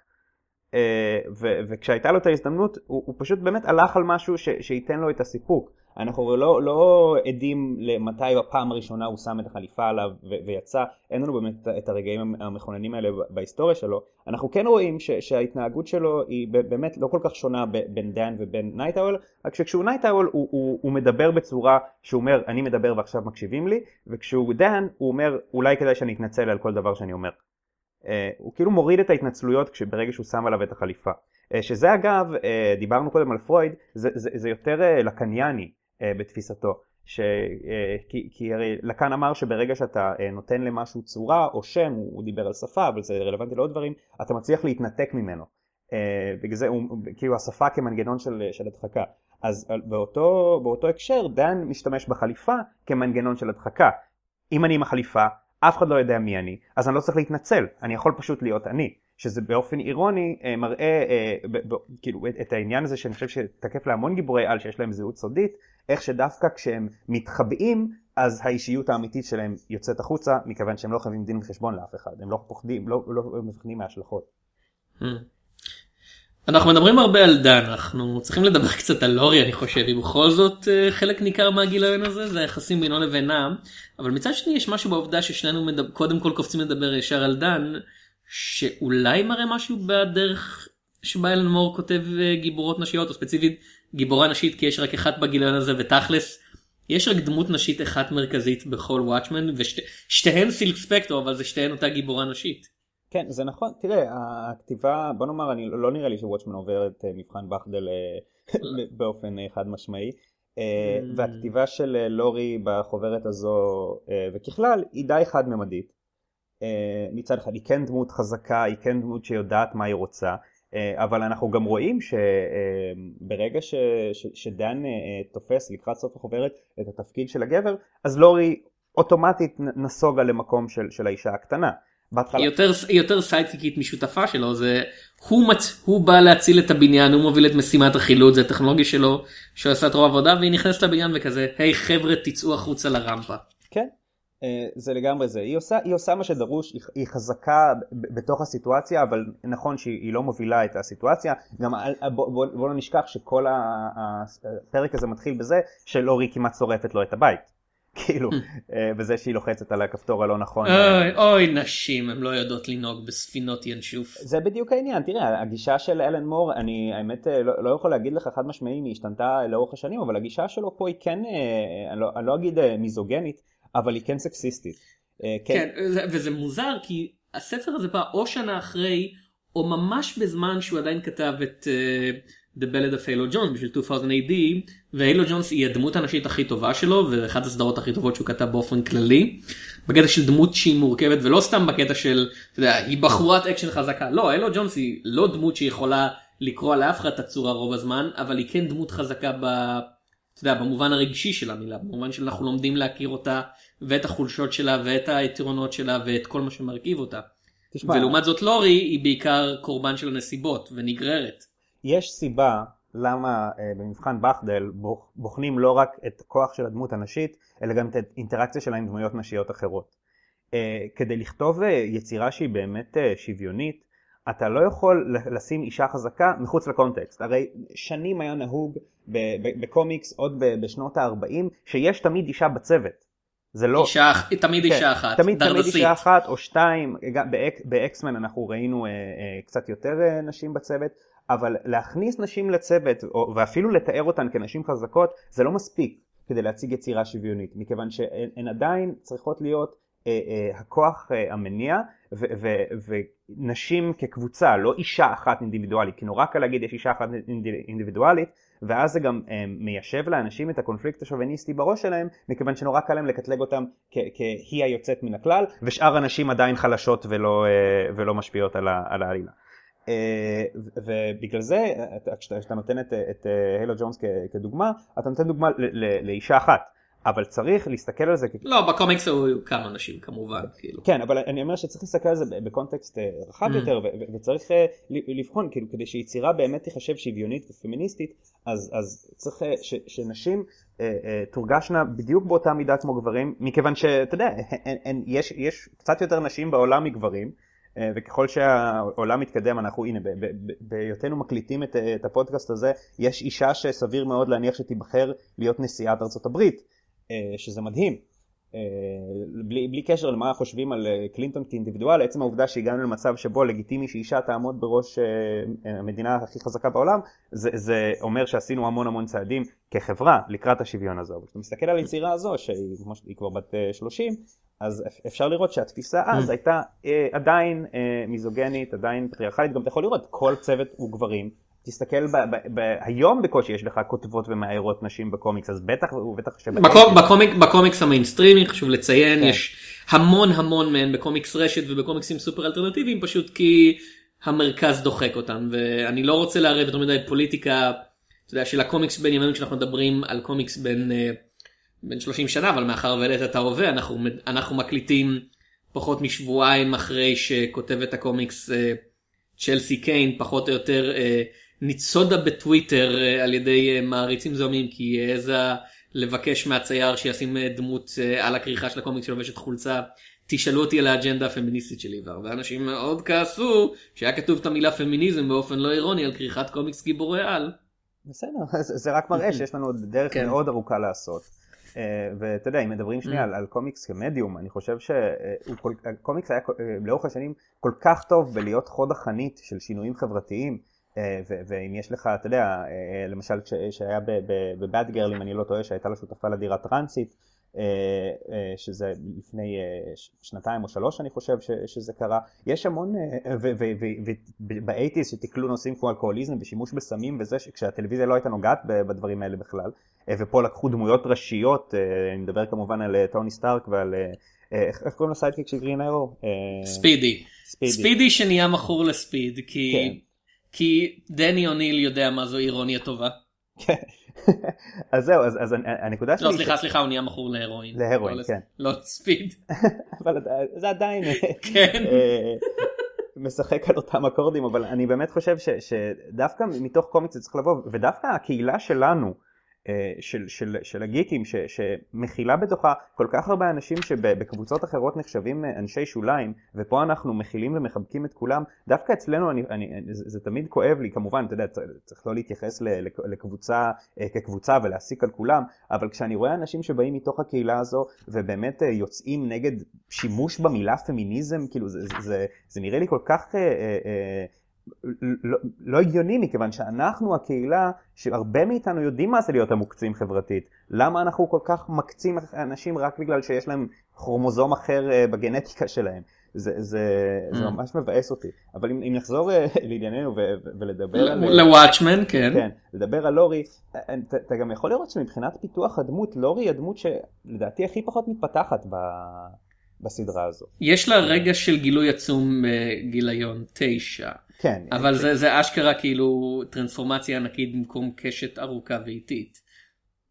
ו, וכשהייתה לו את ההזדמנות, הוא, הוא פשוט באמת הלך על משהו ש, שייתן לו את הסיפוק. אנחנו לא, לא עדים למתי בפעם הראשונה הוא שם את החליפה עליו ו- ויצא, אין לנו באמת את הרגעים המכוננים האלה בהיסטוריה שלו. אנחנו כן רואים ש- שההתנהגות שלו היא באמת לא כל כך שונה ב- בין דן ובין נייטאוול, רק שכשהוא נייטאוול הוא, הוא, הוא מדבר בצורה שהוא אומר אני מדבר ועכשיו מקשיבים לי, וכשהוא דן הוא אומר אולי כדאי שאני אתנצל על כל דבר שאני אומר. Uh, הוא כאילו מוריד את ההתנצלויות ברגע שהוא שם עליו את החליפה. Uh, שזה אגב, uh, דיברנו קודם על פרויד, זה, זה, זה יותר לקנייני. אה, בתפיסתו. ש... כי, כי הרי לקאן אמר שברגע שאתה נותן למשהו צורה או שם, הוא דיבר על שפה אבל זה רלוונטי לעוד דברים, אתה מצליח להתנתק ממנו. בגלל זה הוא כאילו השפה כמנגנון של, של הדחקה. אז באותו, באותו הקשר דן משתמש בחליפה כמנגנון של הדחקה. אם אני עם החליפה, אף אחד לא יודע מי אני, אז אני לא צריך להתנצל, אני יכול פשוט להיות אני. שזה באופן אירוני אה, מראה אה, כאילו את העניין הזה שאני חושב שתקף להמון גיבורי על שיש להם זהות סודית, איך שדווקא כשהם מתחבאים אז האישיות האמיתית שלהם יוצאת החוצה מכיוון שהם לא חייבים דין וחשבון לאף אחד, הם לא פוחדים, לא, לא, לא מפחדים מההשלכות. Hmm. אנחנו מדברים הרבה על דן, אנחנו צריכים לדבר קצת על לורי אני חושב, היא בכל זאת אה, חלק ניכר מהגיליון הזה, זה היחסים בינו לבינם, אבל מצד שני יש משהו בעובדה ששנינו מדבר, קודם כל קופצים לדבר ישר על דן, שאולי מראה משהו בדרך שבה אלן מור כותב אה, גיבורות נשיות, או ספציפית גיבורה נשית כי יש רק אחת בגיליון הזה ותכלס. יש רק דמות נשית אחת מרכזית בכל וואטשמן ושתיהן סילק ספקטור אבל זה שתיהן אותה גיבורה נשית. כן זה נכון תראה הכתיבה בוא נאמר אני לא נראה לי שוואטשמן עובר את אה, מבחן בכדל אה, <laughs> <laughs> באופן אה, חד משמעי mm. והכתיבה של לורי בחוברת הזו וככלל היא די חד ממדית מצד אחד היא כן דמות חזקה היא כן דמות שיודעת מה היא רוצה אבל אנחנו גם רואים שברגע ש, ש, שדן תופס לקראת סוף החוברת את התפקיד של הגבר אז לורי אוטומטית נסוגה למקום של, של האישה הקטנה. בהתחלה. היא יותר, היא יותר סיידקיקית משותפה שלו, זה, הוא, מצ, הוא בא להציל את הבניין, הוא מוביל את משימת החילוט, זה הטכנולוגיה שלו, שהוא עשה את רוב העבודה, והיא נכנסת לבניין וכזה, היי hey, חבר'ה תצאו החוצה לרמפה. כן, אה, זה לגמרי זה, היא עושה, היא עושה מה שדרוש, היא, היא חזקה בתוך הסיטואציה, אבל נכון שהיא לא מובילה את הסיטואציה, גם בוא, בוא, בוא לא נשכח שכל הפרק הזה מתחיל בזה שלאורי כמעט שורפת לו את הבית. <laughs> כאילו, בזה שהיא לוחצת על הכפתור הלא נכון. אוי, אוי, נשים, הן לא יודעות לנהוג בספינות ינשוף. זה בדיוק העניין, תראה, הגישה של אלן מור, אני האמת לא, לא יכול להגיד לך חד משמעי אם היא השתנתה לאורך השנים, אבל הגישה שלו פה היא כן, אני לא, אני לא אגיד מיזוגנית, אבל היא כן סקסיסטית. כן, כן וזה מוזר, כי הספר הזה בא או שנה אחרי, או ממש בזמן שהוא עדיין כתב את... Uh, The Ballad of Halo Jones בשביל 2000 AD והילו ג'ונס היא הדמות הנשית הכי טובה שלו ואחת הסדרות הכי טובות שהוא כתב באופן כללי. בקטע של דמות שהיא מורכבת ולא סתם בקטע של אתה יודע, היא בחורת אקשן חזקה לא הילו ג'ונס היא לא דמות שיכולה לקרוע לאף אחד את הצורה רוב הזמן אבל היא כן דמות חזקה ב... אתה יודע, במובן הרגשי של המילה במובן שאנחנו לומדים להכיר אותה ואת החולשות שלה ואת היתרונות שלה ואת כל מה שמרכיב אותה. תשמע, ולעומת זאת לורי היא בעיקר קורבן של הנסיבות ונגררת. יש סיבה למה uh, במבחן בכדל בוחנים לא רק את הכוח של הדמות הנשית, אלא גם את האינטראקציה שלה עם דמויות נשיות אחרות. Uh, כדי לכתוב uh, יצירה שהיא באמת uh, שוויונית, אתה לא יכול לשים אישה חזקה מחוץ לקונטקסט. הרי שנים היה נהוג בקומיקס עוד בשנות ה-40 שיש תמיד אישה בצוות. זה לא... אישה, תמיד כן, אישה אחת, תמיד, תמיד אישה אחת או שתיים, באקסמן אנחנו ראינו uh, uh, קצת יותר uh, נשים בצוות, אבל להכניס נשים לצוות ואפילו לתאר אותן כנשים חזקות זה לא מספיק כדי להציג יצירה שוויונית מכיוון שהן עדיין צריכות להיות אה, אה, הכוח אה, המניע ו- ו- ונשים כקבוצה לא אישה אחת אינדיבידואלית כי נורא קל להגיד יש אישה אחת אינדיבידואלית ואז זה גם אה, מיישב לאנשים את הקונפליקט השוביניסטי בראש שלהם מכיוון שנורא קל להם לקטלג אותם כהיא היוצאת מן הכלל ושאר הנשים עדיין חלשות ולא, אה, ולא משפיעות על, העלילה. אה, ובגלל זה כשאתה נותן את הילו ג'ונס כדוגמה אתה נותן דוגמה לאישה אחת אבל צריך להסתכל על זה לא בקומיקס היו כמה אנשים כמובן כאילו כן אבל אני אומר שצריך להסתכל על זה בקונטקסט אה, רחב mm. יותר וצריך אה, לבחון כאילו כדי שיצירה באמת תיחשב שוויונית ופמיניסטית אז, אז צריך ש, שנשים תורגשנה בדיוק באותה מידה כמו גברים מכיוון שאתה יודע יש, יש קצת יותר נשים בעולם מגברים אה, וככל שהעולם מתקדם אנחנו הנה בהיותנו מקליטים את, את הפודקאסט הזה יש אישה שסביר מאוד להניח שתיבחר להיות נשיאת ארצות הברית אה, שזה מדהים אה, בלי, בלי קשר למה חושבים על קלינטון כאינדיבידואל עצם העובדה שהגענו למצב שבו לגיטימי שאישה תעמוד בראש המדינה הכי חזקה בעולם זה, זה אומר שעשינו המון המון צעדים כחברה לקראת השוויון הזו. כשאתה מסתכל על היצירה הזו שהיא כבר בת 30 אז אפשר לראות שהתפיסה אז. הייתה אה, עדיין אה, מיזוגנית, עדיין פטריארכלית, גם אתה יכול לראות, כל צוות הוא גברים, תסתכל ב, ב, ב, היום בקושי יש לך כותבות ומאיירות נשים בקומיקס אז בטח ובטח בקומ, בקומיק, בקומיקס המיינסטרימי חשוב לציין כן. יש המון המון מהן בקומיקס רשת ובקומיקסים סופר אלטרנטיביים פשוט כי המרכז דוחק אותן ואני לא רוצה לערב יותר מדי פוליטיקה אתה יודע, של הקומיקס בן ימינו כשאנחנו מדברים על קומיקס בן, אה, בן 30 שנה אבל מאחר והעלית את ההווה אנחנו, אנחנו מקליטים פחות משבועיים אחרי שכותבת הקומיקס אה, צ'לסי קיין פחות או יותר אה, ניצודה בטוויטר על ידי מעריצים זוהמים כי היא העזה לבקש מהצייר שישים דמות על הכריכה של הקומיקס שלובשת חולצה תשאלו אותי על האג'נדה הפמיניסטית שלי והרבה אנשים מאוד כעסו שהיה כתוב את המילה פמיניזם באופן לא אירוני על כריכת קומיקס גיבורי על. בסדר, זה רק מראה <laughs> שיש לנו דרך כן. מאוד ארוכה לעשות. אה, ואתה יודע, אם מדברים שנייה על, על קומיקס כמדיום, אני חושב שקומיקס היה אה, לאורך השנים כל כך טוב בלהיות חוד החנית של שינויים חברתיים. אה, ואם יש לך, אתה יודע, למשל שהיה בבאד גרל, אם אני לא טועה, שהייתה לה שותפה לדירה טרנסית, אה, אה, שזה לפני אה, שנתיים או שלוש אני חושב שזה קרה. יש המון, ובאייטיז שתקלו נושאים כמו אלכוהוליזם ושימוש בסמים וזה, כשהטלוויזיה לא הייתה נוגעת בדברים האלה בכלל, ופה לקחו דמויות ראשיות, אני מדבר כמובן על טוני סטארק ועל... איך קוראים לסיידקיק של גרין איירו? ספידי. ספידי שנהיה מכור לספיד, כי... כי דני אוניל יודע מה זו אירוניה טובה. <laughs> אז זהו, אז, אז הנקודה לא, שלי... לא, סליחה, סליחה, הוא נהיה מכור להרואין. להרואין, לא כן. לא ספיד. <laughs> אבל זה עדיין... כן. אה, משחק על אותם אקורדים, אבל אני באמת חושב ש, שדווקא מתוך קומיקס זה צריך לבוא, ודווקא הקהילה שלנו, אה, של, של, של הגיקים ש, שמכילה בתוכה כל כך הרבה אנשים שבקבוצות אחרות נחשבים אה, אנשי שוליים ופה אנחנו מכילים ומחבקים את כולם דווקא אצלנו אני, אני, זה, זה תמיד כואב לי כמובן אתה יודע צריך לא להתייחס לקבוצה אה, כקבוצה ולהסיק על כולם אבל כשאני רואה אנשים שבאים מתוך הקהילה הזו ובאמת יוצאים נגד שימוש במילה פמיניזם כאילו זה, זה, זה, זה נראה לי כל כך אה, אה, לא, לא הגיוני מכיוון שאנחנו הקהילה שהרבה מאיתנו יודעים מה זה להיות עמוקצים חברתית למה אנחנו כל כך מקצים אנשים רק בגלל שיש להם כרומוזום אחר אה, בגנטיקה שלהם זה, זה, mm. זה ממש מבאס אותי אבל אם, אם נחזור אה, <laughs> לענייננו ולדבר על לוואטשמן כן. כן לדבר על לורי אה, אתה, אתה גם יכול לראות שמבחינת פיתוח הדמות לורי היא הדמות שלדעתי הכי פחות מתפתחת ב... בסדרה הזו. יש לה רגע של גילוי עצום בגיליון תשע. כן. אבל זה, זה אשכרה כאילו טרנספורמציה ענקית במקום קשת ארוכה ואיטית.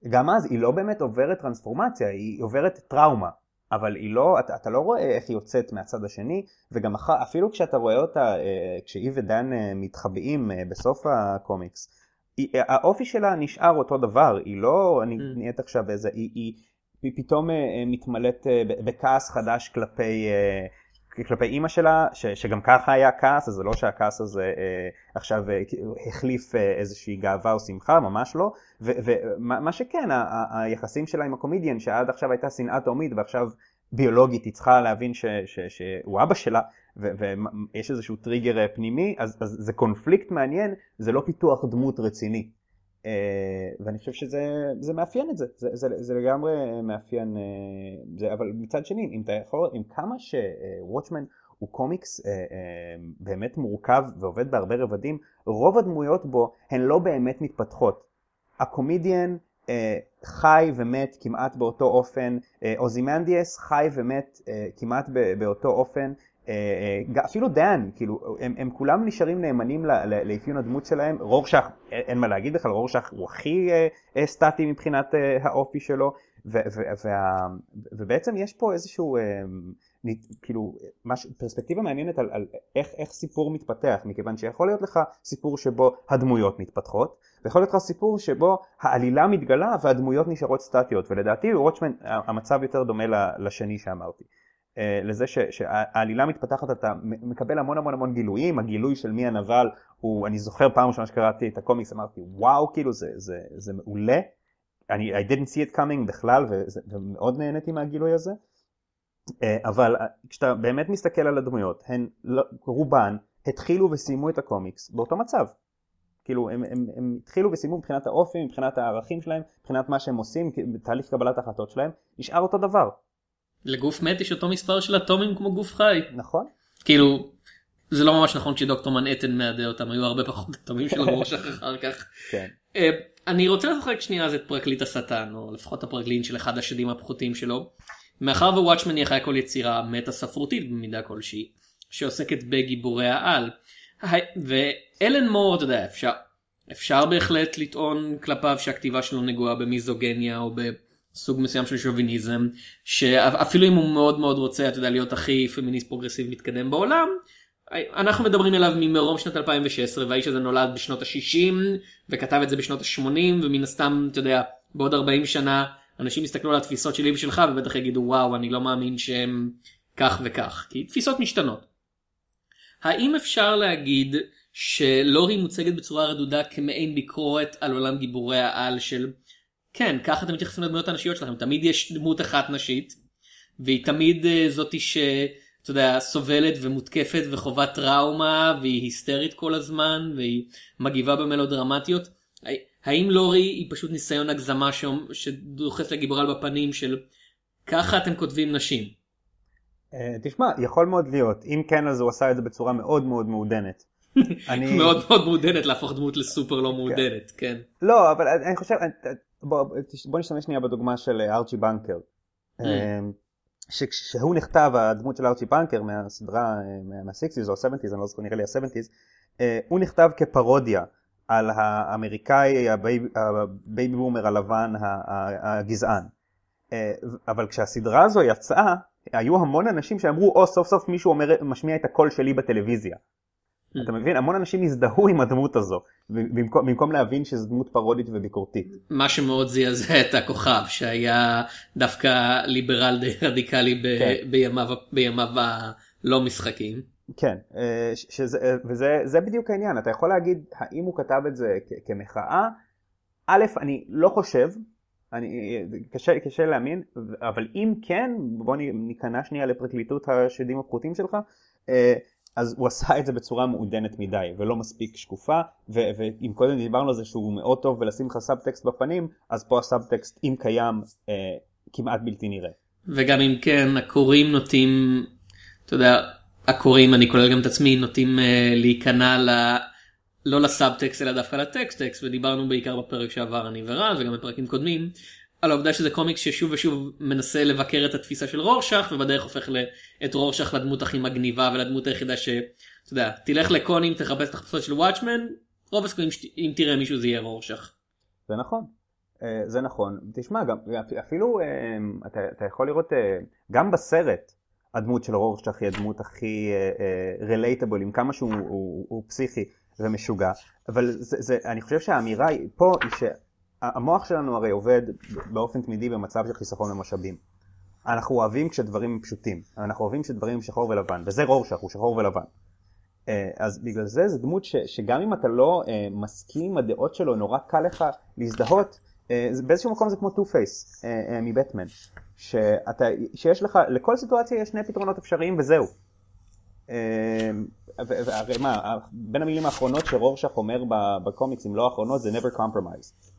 גם אז היא לא באמת עוברת טרנספורמציה, היא עוברת טראומה. אבל היא לא, אתה, אתה לא רואה איך היא יוצאת מהצד השני, וגם אח, אפילו כשאתה רואה אותה, אה, כשהיא ודן אה, מתחבאים אה, בסוף הקומיקס, היא, האופי שלה נשאר אותו דבר, היא לא אני mm. נהיית עכשיו איזה, היא, היא, היא פתאום מתמלאת בכעס חדש כלפי כלפי אימא שלה, ש, שגם ככה היה כעס, אז זה לא שהכעס הזה אה, עכשיו אה, החליף אה, איזושהי גאווה או שמחה, ממש לא. ומה שכן, ה, ה, היחסים שלה עם הקומדיאן, שעד עכשיו הייתה שנאה תהומית ועכשיו ביולוגית היא צריכה להבין ש, ש, שהוא אבא שלה, ויש איזשהו טריגר אה, פנימי, אז, אז זה קונפליקט מעניין, זה לא פיתוח דמות רציני. אה, ואני חושב שזה מאפיין את זה, זה, זה, זה לגמרי מאפיין, אה, זה, אבל מצד שני, אם אתה יכול, עם כמה שוואטשמן הוא קומיקס אה, באמת מורכב ועובד בהרבה רבדים, רוב הדמויות בו הן לא באמת מתפתחות. הקומדיאן חי ומת כמעט באותו אופן, אוזימנדיאס חי ומת כמעט באותו אופן, אפילו דן, כאילו, הם, הם כולם נשארים נאמנים לאפיון הדמות שלהם, רורשך, אין מה להגיד בכלל, רורשך הוא הכי אה, סטטי מבחינת האופי שלו, ו, ו, וה, ובעצם יש פה איזשהו, כאילו, מש, פרספקטיבה מעניינת על, על איך, איך סיפור מתפתח, מכיוון שיכול להיות לך סיפור שבו הדמויות מתפתחות, ויכול להיות לך סיפור שבו העלילה מתגלה והדמויות נשארות סטטיות, ולדעתי וואטשמן המצב יותר דומה לשני שאמרתי. אה, לזה ש, שהעלילה מתפתחת אתה מקבל המון המון המון גילויים. הגילוי של מי הנבל הוא אני זוכר פעם ראשונה שקראתי את הקומיקס אמרתי וואו כאילו זה, זה, זה מעולה. אני I didn't see it coming בכלל וזה, ומאוד נהניתי מהגילוי הזה. אה, אבל אה, כשאתה באמת מסתכל על הדמויות הן לא, רובן התחילו וסיימו את הקומיקס באותו מצב. כאילו הם, הם, הם התחילו וסיימו מבחינת האופי מבחינת הערכים שלהם מבחינת מה שהם עושים בתהליך קבלת ההחלטות שלהם נשאר אותו דבר לגוף מת יש אותו מספר של אטומים כמו גוף חי. נכון. כאילו, זה לא ממש נכון שדוקטור מנהטן מעדה אותם היו הרבה פחות טובים של רורשך <laughs> אחר כך. כן. אה, אני רוצה לשחק שנייה אז את פרקליט השטן או לפחות הפרקליט של אחד השדים הפחותים שלו. מאחר ווואטשמן היא אחרי כל יצירה מטה ספרותית במידה כלשהי שעוסקת בגיבורי העל. ואלן מור אתה יודע אפשר אפשר בהחלט לטעון כלפיו שהכתיבה שלו נגועה במיזוגניה או בסוג מסוים של שוביניזם שאפילו אם הוא מאוד מאוד רוצה אתה יודע להיות הכי פמיניסט פרוגרסיבי מתקדם בעולם. אנחנו מדברים אליו ממרום שנת 2016 והאיש הזה נולד בשנות ה-60 וכתב את זה בשנות ה-80 ומן הסתם אתה יודע בעוד 40 שנה אנשים יסתכלו על התפיסות שלי ושלך ובטח יגידו וואו אני לא מאמין שהם כך וכך כי תפיסות משתנות. האם אפשר להגיד שלורי מוצגת בצורה רדודה כמעין ביקורת על עולם גיבורי העל של כן ככה אתם מתייחסים לדמויות הנשיות שלכם תמיד יש דמות אחת נשית והיא תמיד uh, זאתי שאתה יודע סובלת ומותקפת וחווה טראומה והיא היסטרית כל הזמן והיא מגיבה במלודרמטיות. האם לורי היא פשוט ניסיון הגזמה שדוחס לגיבורל בפנים של ככה אתם כותבים נשים. אה, תשמע יכול מאוד להיות אם כן אז הוא עשה את זה בצורה מאוד מאוד מעודנת. <laughs> אני... מאוד מאוד מעודנת להפוך דמות לסופר לא מעודנת, כן. כן. לא, אבל אני חושב, בוא, בוא נשתמש שנייה בדוגמה של אה, ארצ'י בנקר. Mm. אמ, שכשהוא נכתב, הדמות של ארצ'י בנקר מהסדרה, אה, מה-60's או ה-70's, אני לא זוכר, נראה לי ה-70's, אה, הוא נכתב כפרודיה על האמריקאי, ה baby boomer הלבן הגזען. אבל כשהסדרה הזו יצאה, היו המון אנשים שאמרו, או סוף סוף מישהו אומר, משמיע את הקול שלי בטלוויזיה. אתה מבין? המון אנשים הזדהו עם הדמות הזו, במקום, במקום להבין שזו דמות פרודית וביקורתית. מה שמאוד זעזע את הכוכב, שהיה דווקא ליברל די רדיקלי ב, כן. בימיו, בימיו הלא משחקים. כן, אה, שזה, אה, וזה בדיוק העניין, אתה יכול להגיד האם הוא כתב את זה כמחאה, א', אני לא חושב, אני, קשה, קשה להאמין, אבל אם כן, בוא ניכנע שנייה לפרקליטות השדים הפחותים שלך, אה, אז הוא עשה את זה בצורה מעודנת מדי ולא מספיק שקופה ואם קודם דיברנו על זה שהוא מאוד טוב ולשים לך סאבטקסט בפנים אז פה הסאבטקסט אם קיים אה, כמעט בלתי נראה. וגם אם כן הקוראים נוטים אתה יודע הקוראים אני כולל גם את עצמי נוטים אה, להיכנע ל... לא לסאבטקסט אלא דווקא לטקסט טקסט ודיברנו בעיקר בפרק שעבר אני ורז וגם בפרקים קודמים על העובדה שזה קומיקס ששוב ושוב מנסה לבקר את התפיסה של רורשך ובדרך הופך את רורשך לדמות הכי מגניבה ולדמות היחידה שאתה יודע תלך לקונים תחפש את החפשות של וואטשמן רוב הסיכויים אם תראה מישהו זה יהיה רורשך. זה נכון. אה, זה נכון. תשמע גם אפילו אה, אתה, אתה יכול לראות אה, גם בסרט הדמות של רורשך היא הדמות הכי רילייטבול עם כמה שהוא הוא, הוא פסיכי ומשוגע אבל זה, זה, אני חושב שהאמירה פה היא ש... המוח שלנו הרי עובד באופן תמידי במצב של חיסכון במשאבים. אנחנו אוהבים כשדברים פשוטים, אנחנו אוהבים כשדברים שחור ולבן, וזה רורשך, הוא שחור ולבן. אה, אז בגלל זה זו דמות ש, שגם אם אתה לא אה, מסכים עם הדעות שלו, נורא קל לך להזדהות, אה, באיזשהו מקום זה כמו טו פייס מבטמן, שאתה, שיש לך, לכל סיטואציה יש שני פתרונות אפשריים וזהו. והרי מה, בין המילים האחרונות שרורשך אומר בקומיקס, אם לא האחרונות, זה never compromise.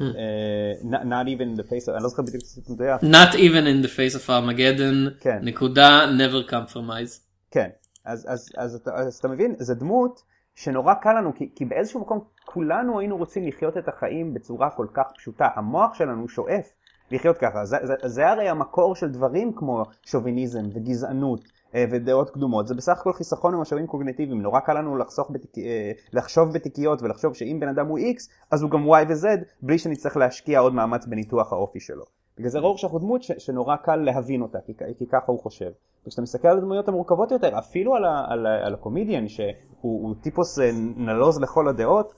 Not even in the face of, אני לא זוכר בדיוק את not even in the face of Armageddon, כן. נקודה never compromise. כן, אז, אז, אז, אז, אז אתה מבין, זו דמות שנורא קל לנו, כי, כי באיזשהו מקום כולנו היינו רוצים לחיות את החיים בצורה כל כך פשוטה, המוח שלנו שואף לחיות ככה, זה, זה, זה הרי המקור של דברים כמו שוביניזם וגזענות אה, ודעות קדומות, זה בסך הכל חיסכון במשאבים קוגנטיביים, נורא קל לנו בתיק... אה, לחשוב בתיקיות ולחשוב שאם בן אדם הוא X אז הוא גם Y ו-Z בלי שנצטרך להשקיע עוד מאמץ בניתוח האופי שלו. בגלל זה רורשך הוא דמות ש... שנורא קל להבין אותה, כי, כי ככה הוא חושב. וכשאתה מסתכל על הדמויות המורכבות יותר, אפילו על, ה... על, ה... על הקומדיאן שהוא טיפוס אה, נלוז לכל הדעות,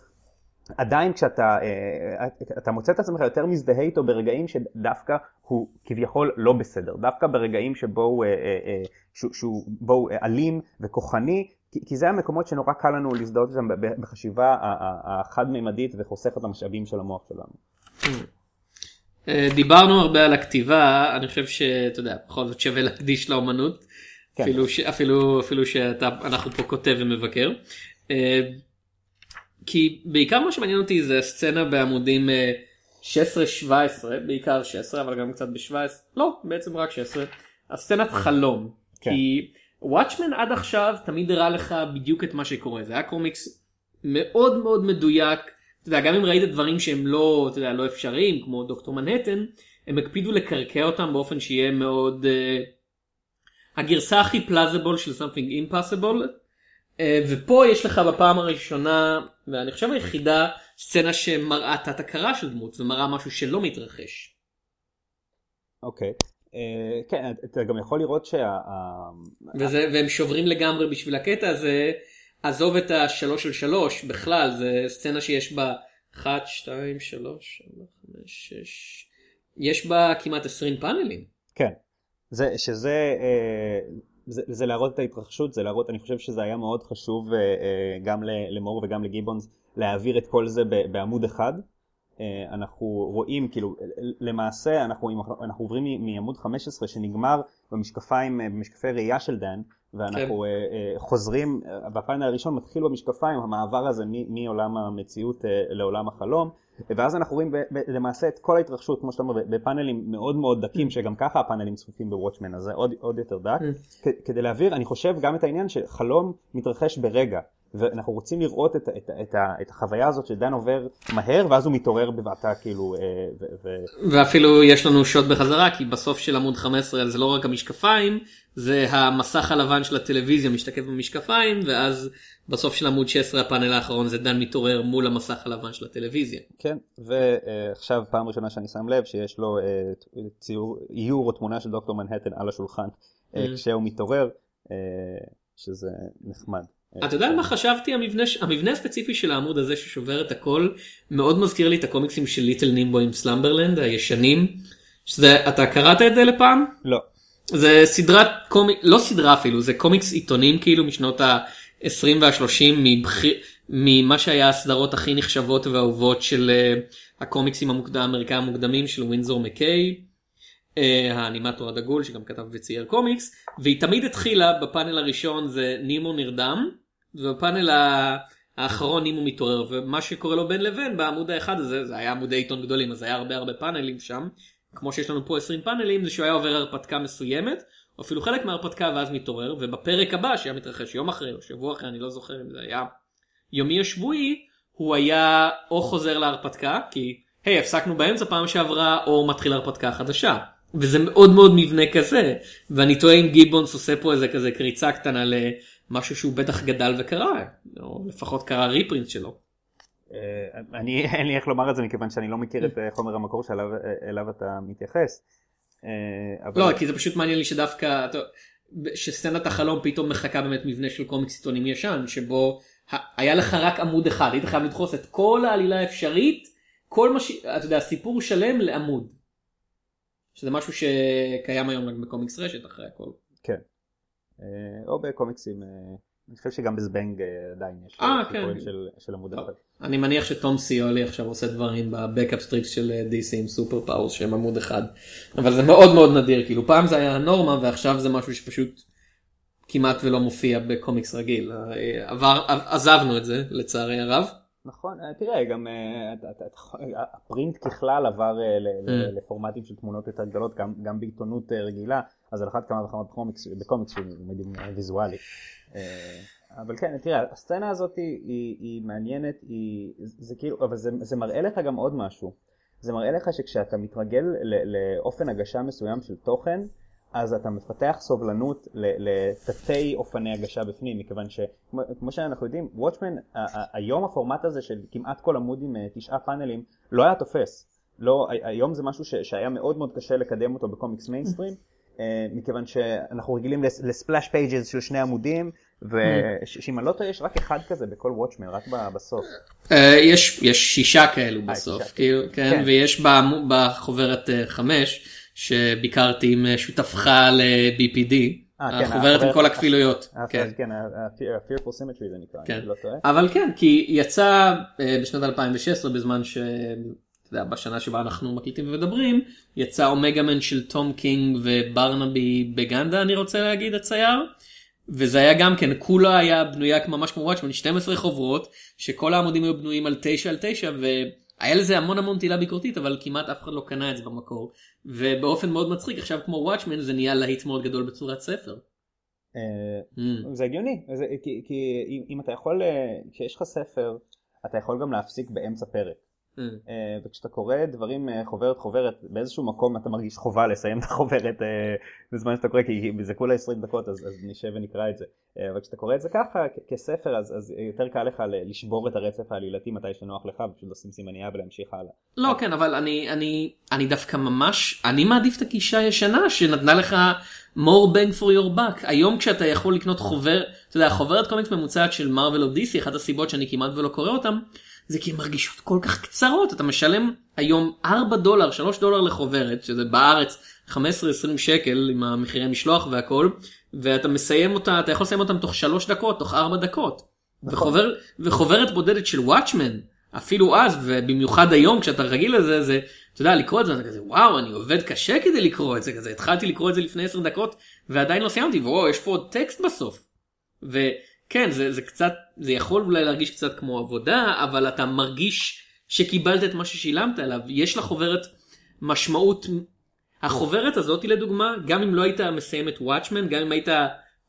עדיין כשאתה אה, אתה מוצא את עצמך יותר מזדהה איתו ברגעים שדווקא הוא כביכול לא בסדר, דווקא ברגעים שבו הוא, אה, אה, שהוא, שהוא, בו הוא אלים וכוחני, כי, כי זה המקומות שנורא קל לנו להזדהות איתם בחשיבה החד-מימדית וחוסך את המשאבים של המוח שלנו. דיברנו הרבה על הכתיבה, אני חושב שאתה יודע, בכל זאת שווה להקדיש לאומנות, כן. אפילו, אפילו, אפילו שאנחנו פה כותב ומבקר. כי בעיקר מה שמעניין אותי זה הסצנה בעמודים 16-17 אה, בעיקר 16 אבל גם קצת ב-17 לא בעצם רק 16 הסצנת חלום. כן. כי וואטשמן עד עכשיו תמיד הראה לך בדיוק את מה שקורה. זה היה קומיקס מאוד מאוד מדויק. אתה יודע, גם אם ראית דברים שהם לא, אתה יודע, לא אפשריים כמו דוקטור מנהטן הם הקפידו לקרקע אותם באופן שיהיה מאוד uh, הגרסה הכי פלאזיבול של something impossible ופה יש לך בפעם הראשונה ואני חושב היחידה סצנה שמראה תת הכרה של דמות ומראה משהו שלא מתרחש. אוקיי. Okay. אה, כן, אתה גם יכול לראות שה... וזה, והם שוברים לגמרי בשביל הקטע הזה, עזוב את השלוש של שלוש בכלל, זה סצנה שיש בה 1, 2, 3, 4, 5, 6, יש בה כמעט 20 פאנלים. כן, זה, שזה, אה, זה, זה להראות את ההתרחשות, זה להראות, אני חושב שזה היה מאוד חשוב אה, גם למור וגם לגיבונס להעביר את כל זה בעמוד אחד. אה, אנחנו רואים כאילו למעשה אנחנו, אנחנו עוברים מעמוד 15 שנגמר במשקפיים אה, במשקפי ראייה של דן ואנחנו כן. uh, uh, חוזרים בפאנל הראשון מתחיל במשקפיים המעבר הזה מעולם המציאות לעולם החלום. ואז אנחנו רואים למעשה את כל ההתרחשות כמו שאתה אומר בפאנלים מאוד מאוד דקים שגם ככה הפאנלים צפופים בוואטשמן אז זה עוד, עוד יותר דק. כדי להעביר אני חושב גם את העניין שחלום מתרחש ברגע ואנחנו רוצים לראות את, את, את, את החוויה הזאת שדן עובר מהר ואז הוא מתעורר בבעתה כאילו אה, ו, ו... ואפילו יש לנו שוט בחזרה כי בסוף של עמוד 15 זה לא רק המשקפיים זה המסך הלבן של הטלוויזיה משתקף במשקפיים ואז בסוף של עמוד 16 הפאנל האחרון זה דן מתעורר מול המסך הלבן של הטלוויזיה. כן ועכשיו פעם ראשונה שאני שם לב שיש לו אה, ציור איור או תמונה של דוקטור מנהטן על השולחן אה, mm. כשהוא מתעורר שזה נחמד. אתה יודע מה חשבתי המבנה המבנה הספציפי של העמוד הזה ששובר את הכל מאוד מזכיר לי את הקומיקסים של Little Nemo in Slumberland הישנים. שזה אתה קראת את זה לפעם? לא. זה סדרת קומיק לא סדרה אפילו זה קומיקס עיתונים כאילו משנות ה-20 וה-30 מבחיר ממה שהיה הסדרות הכי נחשבות ואהובות של uh, הקומיקסים המוקדם האמריקאים המוקדמים של ווינזור מקיי. Uh, האנימטור הדגול שגם כתב וצייר קומיקס והיא תמיד התחילה בפאנל הראשון זה נימו נרדם ובפאנל האחרון נימו מתעורר ומה שקורה לו בין לבין בעמוד האחד הזה זה היה עמודי עיתון גדולים אז היה הרבה הרבה פאנלים שם כמו שיש לנו פה 20 פאנלים זה שהוא היה עובר הרפתקה מסוימת או אפילו חלק מההרפתקה ואז מתעורר ובפרק הבא שהיה מתרחש יום אחרי או שבוע אחרי אני לא זוכר אם זה היה יומי או שבועי הוא היה או חוזר להרפתקה כי היי הפסקנו באמצע פעם שעברה או מתחיל הרפתקה חדשה. וזה מאוד מאוד מבנה כזה ואני טועה אם גיבונס עושה פה איזה כזה קריצה קטנה למשהו שהוא בטח גדל וקרה או לפחות קרה ריפרינט שלו. אה, אני <laughs> אין לי איך לומר את זה מכיוון שאני לא מכיר את אה, חומר המקור שאליו אתה מתייחס. אה, לא כי זה פשוט מעניין לי שדווקא שסצנת החלום פתאום מחכה באמת מבנה של קומיקס עיתונים ישן שבו היה לך רק עמוד אחד היית חייב לדחוס את כל העלילה האפשרית כל מה ש... אתה יודע סיפור שלם לעמוד. שזה משהו שקיים היום רק בקומיקס רשת אחרי הכל. כן. אה, או בקומיקסים, אה, אני חושב שגם בזבנג אה, עדיין יש כן. של, עמוד אחד. אני מניח שטום סיולי עכשיו עושה דברים ב backup strips של DC עם Super Powers שהם עמוד אחד. אבל זה מאוד מאוד נדיר כאילו פעם זה היה הנורמה ועכשיו זה משהו שפשוט כמעט ולא מופיע בקומיקס רגיל. עבר, עזבנו את זה לצערי הרב. נכון, אה, תראה, גם אה, הפרינט ככלל עבר אה. לפורמטים של תמונות יותר גדולות, גם בעיתונות רגילה, אז על אחת כמה וכמה בקומיקס שהוא מדיום ויזואלי. אבל כן, תראה, הסצנה הזאת היא, היא מעניינת, היא, זה כאילו, אבל זה, זה מראה לך גם עוד משהו. זה מראה לך שכשאתה מתרגל לאופן הגשה מסוים של תוכן, אז אתה מפתח סובלנות לתתי אופני הגשה בפנים, מכיוון שכמו שאנחנו יודעים, וואטשמן, היום הפורמט הזה של כמעט כל עמוד עם אה, תשעה פאנלים לא היה תופס. לא, היום זה משהו שהיה מאוד מאוד קשה לקדם אותו בקומיקס מיינסטרים, אה, מכיוון שאנחנו רגילים ל splash pages של שני עמודים, ושאם אני לא טועה יש רק אחד כזה בכל וואטשמן, רק בסוף. אה, יש, יש שישה כאלו בסוף, כאילו, כן, כן, ויש בחוברת חמש. שביקרתי עם אה, שותפך ל-BPD. אה, כן, החוברת עם כל הכפילויות. כן, ה-fearful symmetry זה נקרא, אני לא טועה. אבל כן, כי יצא אה, בשנת 2016 בזמן ש... אתה יודע, בשנה שבה אנחנו מקליטים ומדברים, יצא אומגאמן של תום קינג וברנבי בגנדה, אני רוצה להגיד, הצייר. וזה היה גם כן, כולה היה בנויה ממש כמו וואטשמן, 12 חוברות, שכל העמודים היו בנויים על 9 על 9, והיה לזה המון המון תהילה ביקורתית, אבל כמעט אף אחד לא קנה את זה במקור. ובאופן מאוד מצחיק עכשיו כמו וואטשמן זה נהיה להיט מאוד גדול בצורת ספר. Mm. זה הגיוני, כי, אם, אם אתה יכול, כשיש לך ספר, אתה יכול גם להפסיק באמצע פרק. Mm. וכשאתה קורא דברים חוברת חוברת באיזשהו מקום אתה מרגיש חובה לסיים את החוברת בזמן שאתה קורא כי זה כולה 20 דקות אז, אז נשב ונקרא את זה אבל כשאתה קורא את זה ככה כספר אז, אז יותר קל לך לשבור את הרצף העלילתי מתי שנוח לך ופשוט לשים סימנייה ולהמשיך הלאה. לא כן אבל אני אני אני דווקא ממש אני מעדיף את הגישה הישנה שנתנה לך more bang for your buck היום כשאתה יכול לקנות חוברת אתה יודע חוברת קומיקס ממוצעת של מרוויל או דיסי אחת הסיבות שאני כמעט ולא קורא אותם. זה כי הן מרגישות כל כך קצרות אתה משלם היום 4 דולר 3 דולר לחוברת שזה בארץ 15-20 שקל עם המחירי משלוח והכל ואתה מסיים אותה אתה יכול לסיים אותם תוך 3 דקות תוך 4 דקות. נכון. וחובר, וחוברת בודדת של וואטשמן אפילו אז ובמיוחד היום כשאתה רגיל לזה זה אתה יודע לקרוא את זה כזה וואו אני עובד קשה כדי לקרוא את זה כזה התחלתי לקרוא את זה לפני 10 דקות ועדיין לא סיימתי וואו יש פה עוד טקסט בסוף. וכן זה, זה קצת זה יכול אולי להרגיש קצת כמו עבודה אבל אתה מרגיש שקיבלת את מה ששילמת עליו. יש לחוברת משמעות. החוברת הזאת לדוגמה גם אם לא היית מסיים את וואטשמן גם אם היית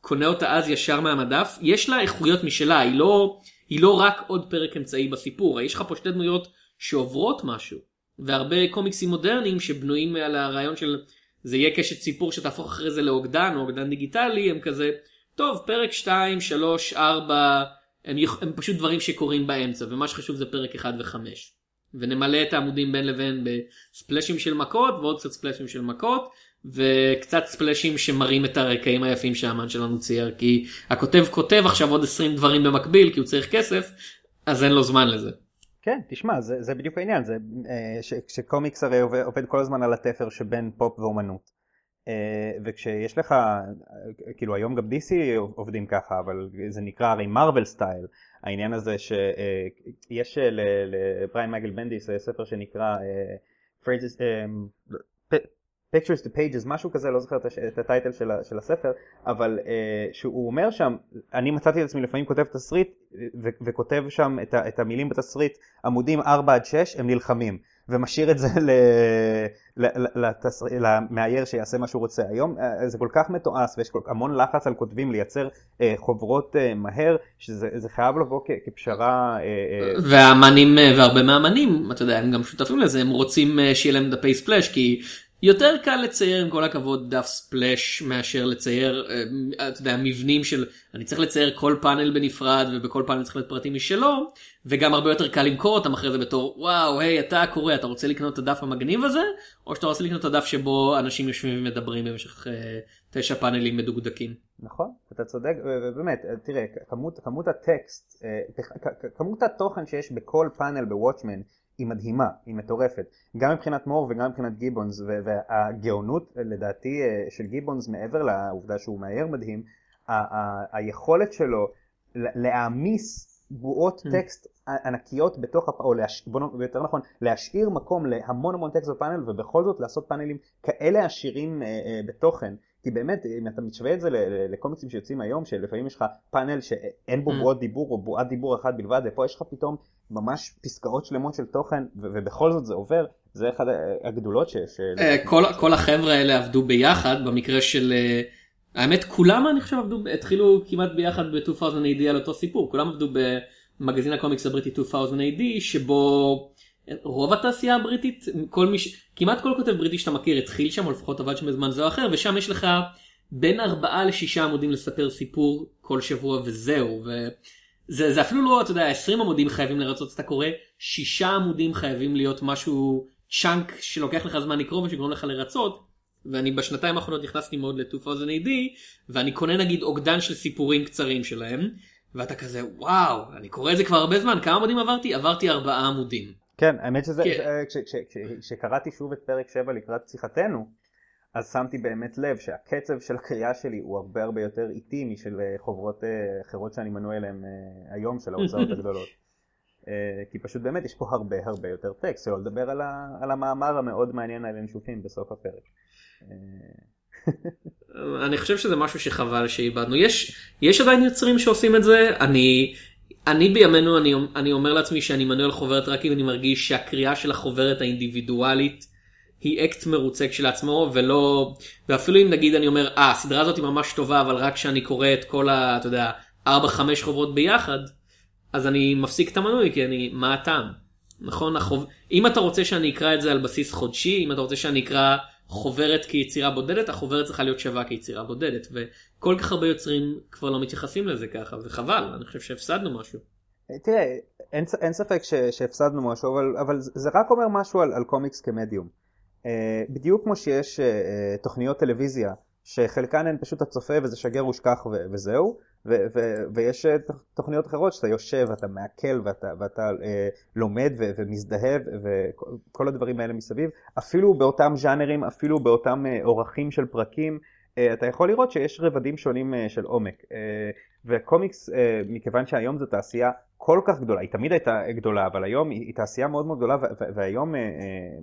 קונה אותה אז ישר מהמדף יש לה איכויות משלה. היא לא היא לא רק עוד פרק אמצעי בסיפור. יש לך פה שתי דמויות שעוברות משהו והרבה קומיקסים מודרניים שבנויים על הרעיון של זה יהיה קשת סיפור שתהפוך אחרי זה לאוגדן או אוגדן דיגיטלי הם כזה טוב פרק 2 3 4 הם, הם פשוט דברים שקורים באמצע ומה שחשוב זה פרק 1 ו-5. ונמלא את העמודים בין לבין בספלאשים של מכות ועוד קצת ספלאשים של מכות וקצת ספלאשים שמראים את הרקעים היפים שהאמן שלנו צייר כי הכותב כותב עכשיו עוד 20 דברים במקביל כי הוא צריך כסף אז אין לו זמן לזה. כן תשמע זה, זה בדיוק העניין זה אה, ש, שקומיקס הרי עובד, עובד כל הזמן על התפר שבין פופ ואומנות. אה, וכשיש לך כאילו היום גם DC עובדים ככה אבל זה נקרא הרי Marvel style העניין הזה שיש אה, לבריאן מייקל בנדיס ספר שנקרא phrases, pictures to pages משהו כזה לא זוכר את ה title של, של הספר אבל uh, שהוא אומר שם אני מצאתי את עצמי לפעמים כותב תסריט וכותב שם את, את המילים בתסריט עמודים 4 עד 6 הם נלחמים ומשאיר את זה <laughs> למאייר שיעשה מה שהוא רוצה. היום זה כל כך מתועש ויש המון לחץ על כותבים לייצר חוברות מהר, שזה חייב לבוא כפשרה. והאמנים והרבה מהאמנים, אתה יודע, הם גם שותפים לזה, הם רוצים שיהיה להם דפי ספלאש, כי יותר קל לצייר עם כל הכבוד דף ספלאש מאשר לצייר אתה יודע, מבנים של אני צריך לצייר כל פאנל בנפרד ובכל פאנל צריך להיות פרטים משלו וגם הרבה יותר קל למכור אותם אחרי זה בתור וואו היי אתה קורא אתה רוצה לקנות את הדף המגניב הזה או שאתה רוצה לקנות את הדף שבו אנשים יושבים ומדברים במשך uh, תשע פאנלים מדוקדקים. נכון אתה צודק ובאמת תראה כמות כמות הטקסט כמות התוכן שיש בכל פאנל בוואטשמן היא מדהימה, היא מטורפת, גם מבחינת מור וגם מבחינת גיבונס, והגאונות לדעתי אה, של גיבונס מעבר לעובדה שהוא מאייר מדהים, היכולת שלו להעמיס בועות mm. טקסט ענקיות בתוך, או להש... בוא יותר נכון, להשאיר מקום להמון המון טקסט בפאנל ובכל זאת לעשות פאנלים כאלה עשירים אה, אה, בתוכן. כי באמת אם אתה משווה את זה לקומיקסים שיוצאים היום שלפעמים יש לך פאנל שאין בו mm. בועות דיבור או בועת דיבור אחת בלבד ופה יש לך פתאום ממש פסקאות שלמות של תוכן ובכל זאת זה עובר זה אחד הגדולות שיש. אה, כל, כל החבר'ה האלה עבדו ביחד במקרה של אה, האמת כולם אני חושב עבדו התחילו כמעט ביחד ב-2000 AD על אותו סיפור כולם עבדו במגזין הקומיקס הבריטי 2000 AD שבו רוב התעשייה הבריטית כל מי ש... כמעט כל כותב בריטי שאתה מכיר התחיל שם או לפחות עבד שם בזמן זה או אחר ושם יש לך בין ארבעה לשישה עמודים לספר סיפור כל שבוע וזהו. ו... זה, זה אפילו לא, אתה יודע, 20 עמודים חייבים לרצות את הקורא, שישה עמודים חייבים להיות משהו צ'אנק שלוקח לך זמן לקרוא ושגורם לך לרצות. ואני בשנתיים האחרונות נכנסתי מאוד ל-2000 AD ואני קונה נגיד אוגדן של סיפורים קצרים שלהם ואתה כזה וואו אני קורא את זה כבר הרבה זמן כמה עמודים עברתי עברתי ארבעה עמודים. כן האמת שזה כן. כשקראתי שוב את פרק 7 לקראת שיחתנו אז שמתי באמת לב שהקצב של הקריאה שלי הוא הרבה הרבה יותר איטי משל אה, חוברות אה, אחרות שאני מנוי אליהן אה, היום של ההוצאות <laughs> הגדולות. כי פשוט באמת יש פה הרבה הרבה יותר טקסט, שלא לדבר על, ה, על המאמר המאוד מעניין על ינשופים בסוף הפרק. <laughs> אני חושב שזה משהו שחבל שאיבדנו. יש, יש עדיין יוצרים שעושים את זה, אני, אני בימינו אני, אני אומר לעצמי שאני מנוי על חוברת רק אם אני מרגיש שהקריאה של החוברת האינדיבידואלית היא אקט מרוצה כשלעצמו ולא ואפילו אם נגיד אני אומר אה הסדרה הזאת היא ממש טובה אבל רק כשאני קורא את כל ה... אתה יודע 4-5 חוברות ביחד אז אני מפסיק את המנוי כי אני מה הטעם. נכון החוב... אם אתה רוצה שאני אקרא את זה על בסיס חודשי אם אתה רוצה שאני אקרא חוברת כיצירה בודדת החוברת צריכה להיות שווה כיצירה בודדת וכל כך הרבה יוצרים כבר לא מתייחסים לזה ככה וחבל אני חושב שהפסדנו משהו. תראה אין, אין ספק ש, שהפסדנו משהו אבל, אבל זה רק אומר משהו על, על קומיקס כמדיום. Uh, בדיוק כמו שיש uh, תוכניות טלוויזיה שחלקן הן פשוט הצופה וזה שגר ושכח וזהו ו- ו- ויש אה, תוכניות אחרות שאתה יושב ואתה מעכל ואתה, ואתה אה, לומד ו- וכל הדברים האלה מסביב. אפילו באותם ז'אנרים אפילו באותם אה, אורחים של פרקים אה, אתה יכול לראות שיש רבדים שונים אה, של עומק. אה, וקומיקס אה, מכיוון שהיום זו תעשייה כל כך גדולה היא תמיד הייתה גדולה אבל היום היא, היא תעשייה מאוד מאוד גדולה והיום אה, אה,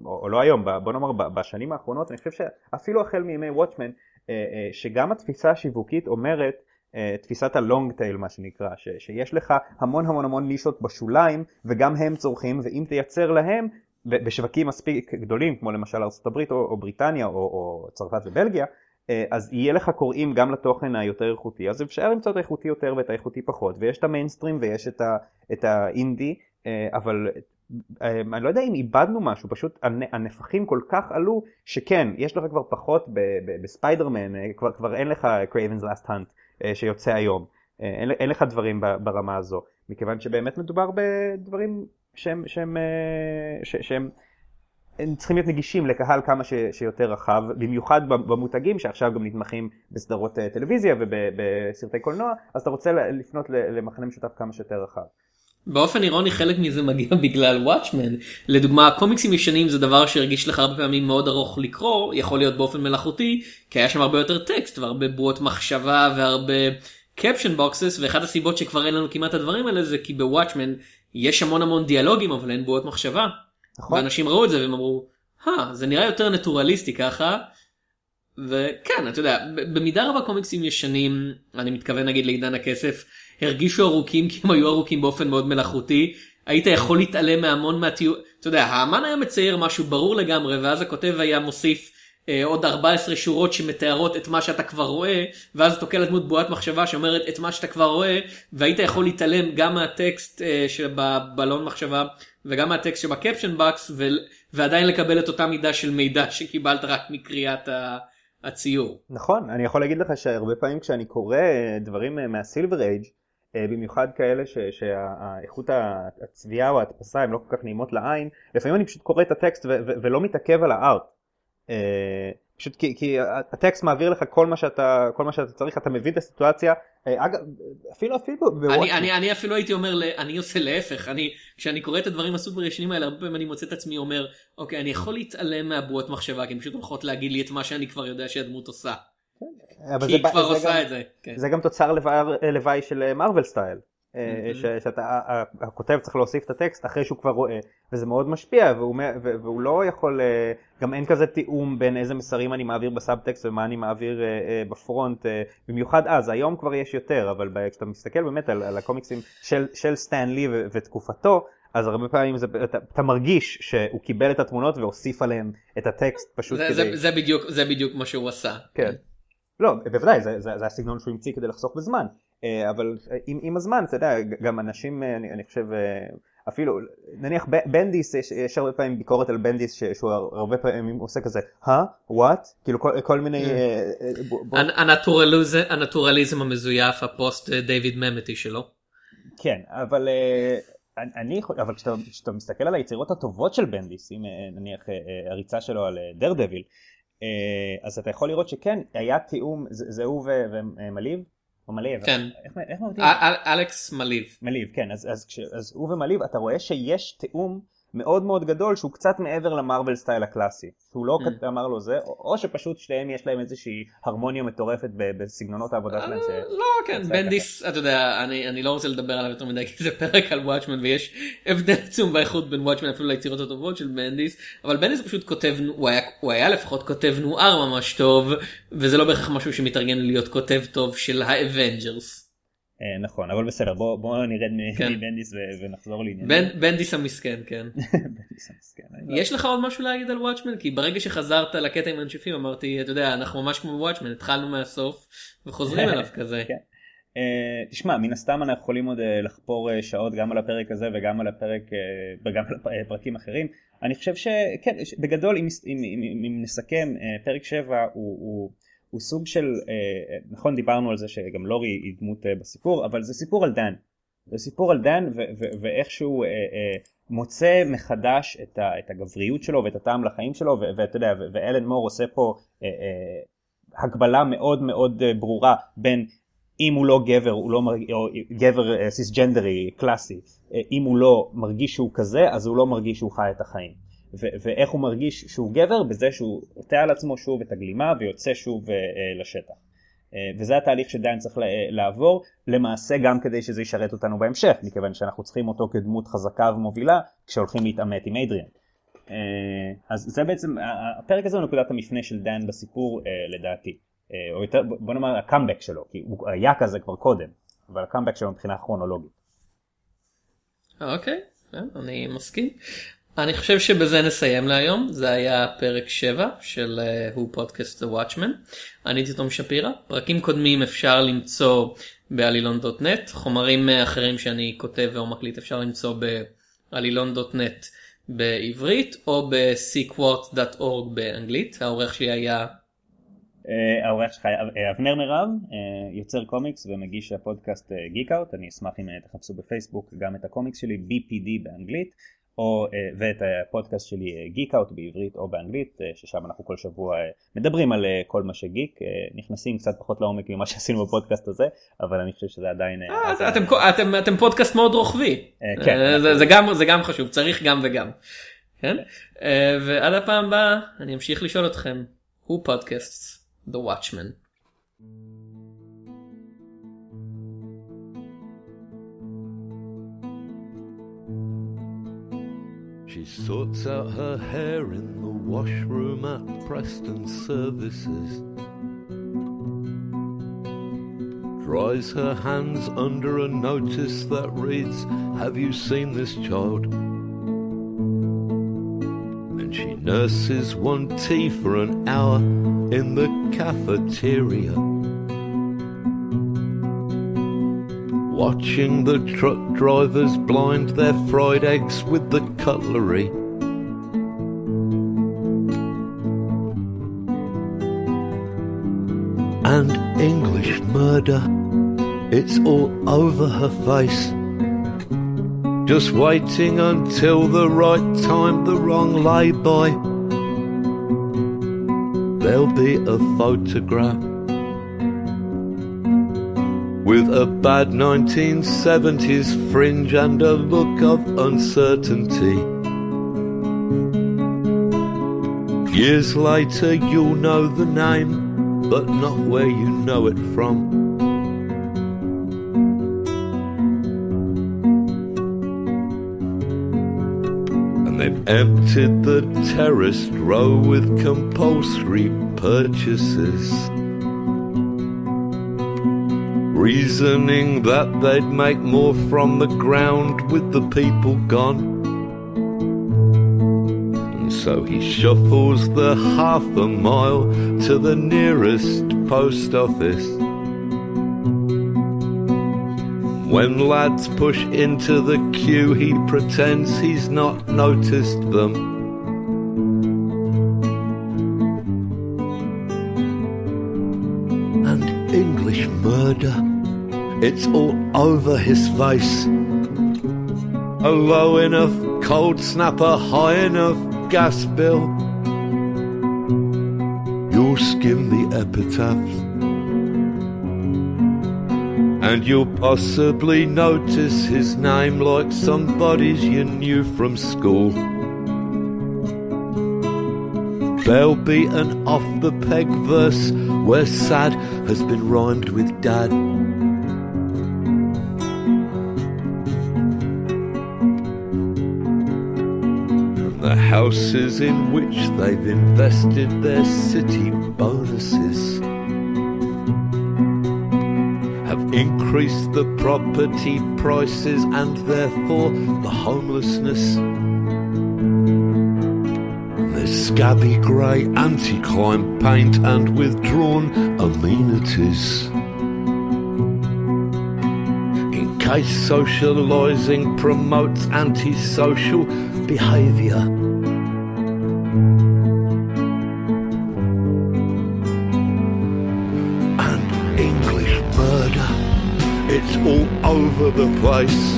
או, או לא היום בוא נאמר בשנים האחרונות אני חושב שאפילו החל מימי וואטשמן אה, אה, שגם התפיסה השיווקית אומרת אה, תפיסת הלונג טייל מה שנקרא, ש, שיש לך המון המון המון נישות בשוליים וגם הם צורכים ואם תייצר להם בשווקים מספיק גדולים כמו למשל ארה"ב או, או בריטניה או, או צרפת ובלגיה אה, אז יהיה לך קוראים גם לתוכן היותר איכותי. אז אפשר למצוא את האיכותי יותר ואת האיכותי פחות ויש את המיינסטרים ויש את, ה, את האינדי אה, אבל אני לא יודע אם איבדנו משהו, פשוט הנפחים כל כך עלו שכן, יש לך כבר פחות בספיידרמן, כבר, כבר אין לך Kraven's Last Hunt אה, שיוצא היום. אה, אין, אין לך דברים ברמה הזו, מכיוון שבאמת מדובר בדברים שהם, שהם, אה, ש, שהם הם צריכים להיות נגישים לקהל כמה ש, שיותר רחב, במיוחד במותגים שעכשיו גם נתמכים בסדרות טלוויזיה ובסרטי קולנוע, אז אתה רוצה לפנות למחנה משותף כמה שיותר רחב. באופן אירוני חלק מזה מגיע <laughs> בגלל וואטשמן לדוגמה קומיקסים ישנים זה דבר שהרגיש לך הרבה פעמים מאוד ארוך לקרוא יכול להיות באופן מלאכותי כי היה שם הרבה יותר טקסט והרבה בועות מחשבה והרבה caption boxes ואחת הסיבות שכבר אין לנו כמעט הדברים האלה זה כי ב Watchmen יש המון המון דיאלוגים אבל אין בועות מחשבה. נכון. ואנשים ראו את זה והם אמרו אה זה נראה יותר נטורליסטי ככה. וכן אתה יודע במידה רבה קומיקסים ישנים אני מתכוון נגיד לעידן הכסף הרגישו ארוכים כי הם היו ארוכים באופן מאוד מלאכותי. היית יכול להתעלם מהמון מהתיאור, אתה יודע, האמן היה מצייר משהו ברור לגמרי ואז הכותב היה מוסיף אה, עוד 14 שורות שמתארות את מה שאתה כבר רואה ואז תוקע לדמות בועת מחשבה שאומרת את מה שאתה כבר רואה והיית יכול להתעלם גם מהטקסט אה, שבבלון מחשבה וגם מהטקסט שבקפשן בקס ו... ועדיין לקבל את אותה מידה של מידע שקיבלת רק מקריאת ה... הציור. נכון, אני יכול להגיד לך שהרבה פעמים כשאני קורא דברים אה, מהסילבר אייג' במיוחד כאלה ש, שהאיכות הצביעה או ההדפסה הן לא כל כך נעימות לעין, לפעמים אני פשוט קורא את הטקסט ו, ו, ולא מתעכב על הארט. אה, פשוט כי, כי הטקסט מעביר לך כל מה שאתה כל מה שאתה צריך אתה מבין את הסיטואציה אה, אגב אפילו אפילו אני, אני, אני אפילו הייתי אומר אני עושה להפך אני כשאני קורא את הדברים הסופר ישנים האלה הרבה פעמים אני מוצא את עצמי אומר אוקיי אני יכול להתעלם מהבועות מחשבה כי הן פשוט הולכות להגיד לי את מה שאני כבר יודע שהדמות עושה. כי היא כבר עושה את זה. כן. זה גם תוצר לוואי של מרוויל סטייל. אה, שהכותב צריך להוסיף את הטקסט אחרי שהוא כבר רואה וזה מאוד משפיע והוא, והוא לא יכול אה, גם אין כזה תיאום בין איזה מסרים אני מעביר בסאבטקסט ומה אני מעביר אה, בפרונט במיוחד אז היום כבר יש יותר אבל כשאתה מסתכל באמת על, על הקומיקסים של, של סטן לי ותקופתו אז הרבה פעמים זה, אתה, אתה מרגיש שהוא קיבל את התמונות והוסיף עליהם את הטקסט פשוט זה, כדי... זה, זה, בדיוק, זה בדיוק מה שהוא עשה. כן. לא, בוודאי, זה, זה, זה הסגנון שהוא המציא כדי לחסוך בזמן. אה, אבל אה, עם, עם הזמן, אתה יודע, גם אנשים, אה, אני, אני חושב, אפילו, נניח בנדיס, יש, יש הרבה פעמים ביקורת על בנדיס ש, שהוא הרבה פעמים עושה כזה, Huh? What? כאילו כל, כל מיני... הנטורליזם המזויף, הפוסט דיוויד מאמטי שלו. כן, אבל אני אבל כשאתה, כשאתה מסתכל על היצירות הטובות של בנדיס, אם נניח הריצה שלו על Daredevil, אז אתה יכול לראות שכן, היה תיאום, זה הוא ומליב, או מליב. כן. איך מודיעים? אלכס מליב. מליב, כן. אז הוא ומליב, אתה רואה שיש תיאום מאוד מאוד גדול שהוא קצת מעבר ל Marvel style הקלאסי. שהוא לא mm. אמר לו זה, או, שפשוט שתיהם יש להם איזושהי הרמוניה מטורפת בסגנונות העבודה שלהם. ש... לא, כן, בנדיס, אתה יודע, אני, אני לא רוצה לדבר עליו יותר מדי כי זה פרק על Watchmen ויש הבדל עצום באיכות בין Watchmen אפילו ליצירות הטובות של בנדיס, אבל בנדיס פשוט כותב, הוא היה, הוא היה לפחות כותב noir ממש טוב, וזה לא בהכרח משהו שמתרגם להיות כותב טוב של ה Avengers. אה, נכון אבל בסדר בוא בוא נרד כן. מבנדיס ו- ונחזור לעניין. בנדיס המסכן כן. <laughs> בנדיס המסכן, לא- יש לך עוד משהו להגיד על Watchmen כי ברגע שחזרת לקטע עם הנשפים אמרתי אתה יודע אנחנו ממש כמו Watchmen התחלנו מהסוף וחוזרים <laughs> אליו כזה. כן. אה, תשמע מן הסתם אנחנו יכולים עוד אה, לחפור שעות גם על הפרק הזה וגם על הפרק וגם על פרקים אחרים. אני חושב שכן בגדול אם, אם, אם, אם נסכם פרק 7 הוא, הוא, הוא סוג של אה, נכון דיברנו על זה שגם לורי היא דמות אה, בסיפור אבל זה סיפור על דן. זה סיפור על דן ואיך שהוא אה, אה, מוצא מחדש את, ה- את הגבריות שלו ואת הטעם לחיים שלו ואתה יודע ואלן מור עושה פה אה, אה, הגבלה מאוד מאוד אה, ברורה בין אם הוא לא גבר הוא לא מרגיש, או גבר אה, סיסג'נדרי קלאסי אה, אם הוא לא מרגיש שהוא כזה אז הוא לא מרגיש שהוא חי את החיים ואיך הוא מרגיש שהוא גבר בזה שהוא עוטה על עצמו שוב את הגלימה ויוצא שוב אה, לשטח. אה, וזה התהליך שדיין צריך לה- לעבור למעשה גם כדי שזה ישרת אותנו בהמשך מכיוון שאנחנו צריכים אותו כדמות חזקה ומובילה כשהולכים להתעמת עם אדריאן. אה, אז זה בעצם הפרק הזה הוא נקודת המפנה של דן בסיפור אה, לדעתי או יותר בוא נאמר הקאמבק שלו כי הוא היה כזה כבר קודם אבל הקאמבק שלו מבחינה כרונולוגית. אוקיי, כן, אני מסכים. אני חושב שבזה נסיים להיום, זה היה פרק 7 של אה, הוא פודקאסט The Watchman. אני הייתי תום שפירא, פרקים קודמים אפשר למצוא בעלילון.נט, חומרים אה, אחרים שאני כותב או מקליט אפשר למצוא בעלילון.נט בעברית או ב-sequart.org באנגלית, העורך שלי היה אה, העורך שלך אבנר מירב, יוצר קומיקס ומגיש הפודקאסט אאוט, אני אשמח אם תחפשו בפייסבוק גם את הקומיקס שלי BPD באנגלית, או, אה, ואת הפודקאסט שלי גיק אאוט בעברית או באנגלית, אה, ששם אנחנו כל שבוע אה, מדברים על אה, כל מה שגיק, אה, נכנסים קצת פחות לעומק ממה <laughs> שעשינו בפודקאסט הזה, אבל אני חושב שזה עדיין... אה, אה, אתם, אתם, אתם פודקאסט מאוד רוחבי, אה, כן. אה, זה, זה, גם, זה גם חשוב, צריך גם וגם. כן? אה, ועד הפעם הבאה אני אמשיך לשאול אתכם, הוא פודקאסט The Watchman. She sorts out her hair in the washroom at Preston Services. Dries her hands under a notice that reads, Have you seen this child? And she nurses one tea for an hour in the cafeteria. Watching the truck drivers blind their fried eggs with the cutlery. And English murder, it's all over her face. Just waiting until the right time, the wrong lay-by. There'll be a photograph with a bad 1970s fringe and a look of uncertainty. Years later, you'll know the name, but not where you know it from. And they've emptied the terraced row with compulsory purchases reasoning that they'd make more from the ground with the people gone. And so he shuffles the half a mile to the nearest post office. When lads push into the queue, he pretends he's not noticed them. It's all over his face. A low enough cold snapper, high enough gas bill. You'll skim the epitaphs. And you'll possibly notice his name like somebody's you knew from school. There'll be an off the peg verse where sad has been rhymed with dad. In which they've invested their city bonuses have increased the property prices and therefore the homelessness. There's scabby grey anti-climb paint and withdrawn amenities. In case socialising promotes antisocial behaviour. Over the place.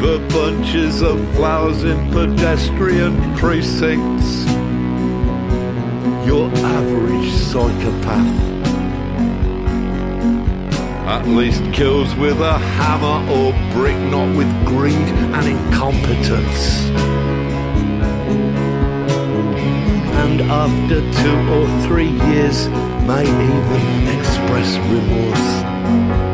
The bunches of flowers in pedestrian precincts. Your average psychopath at least kills with a hammer or brick, not with greed and incompetence. And after two or three years, may even express remorse.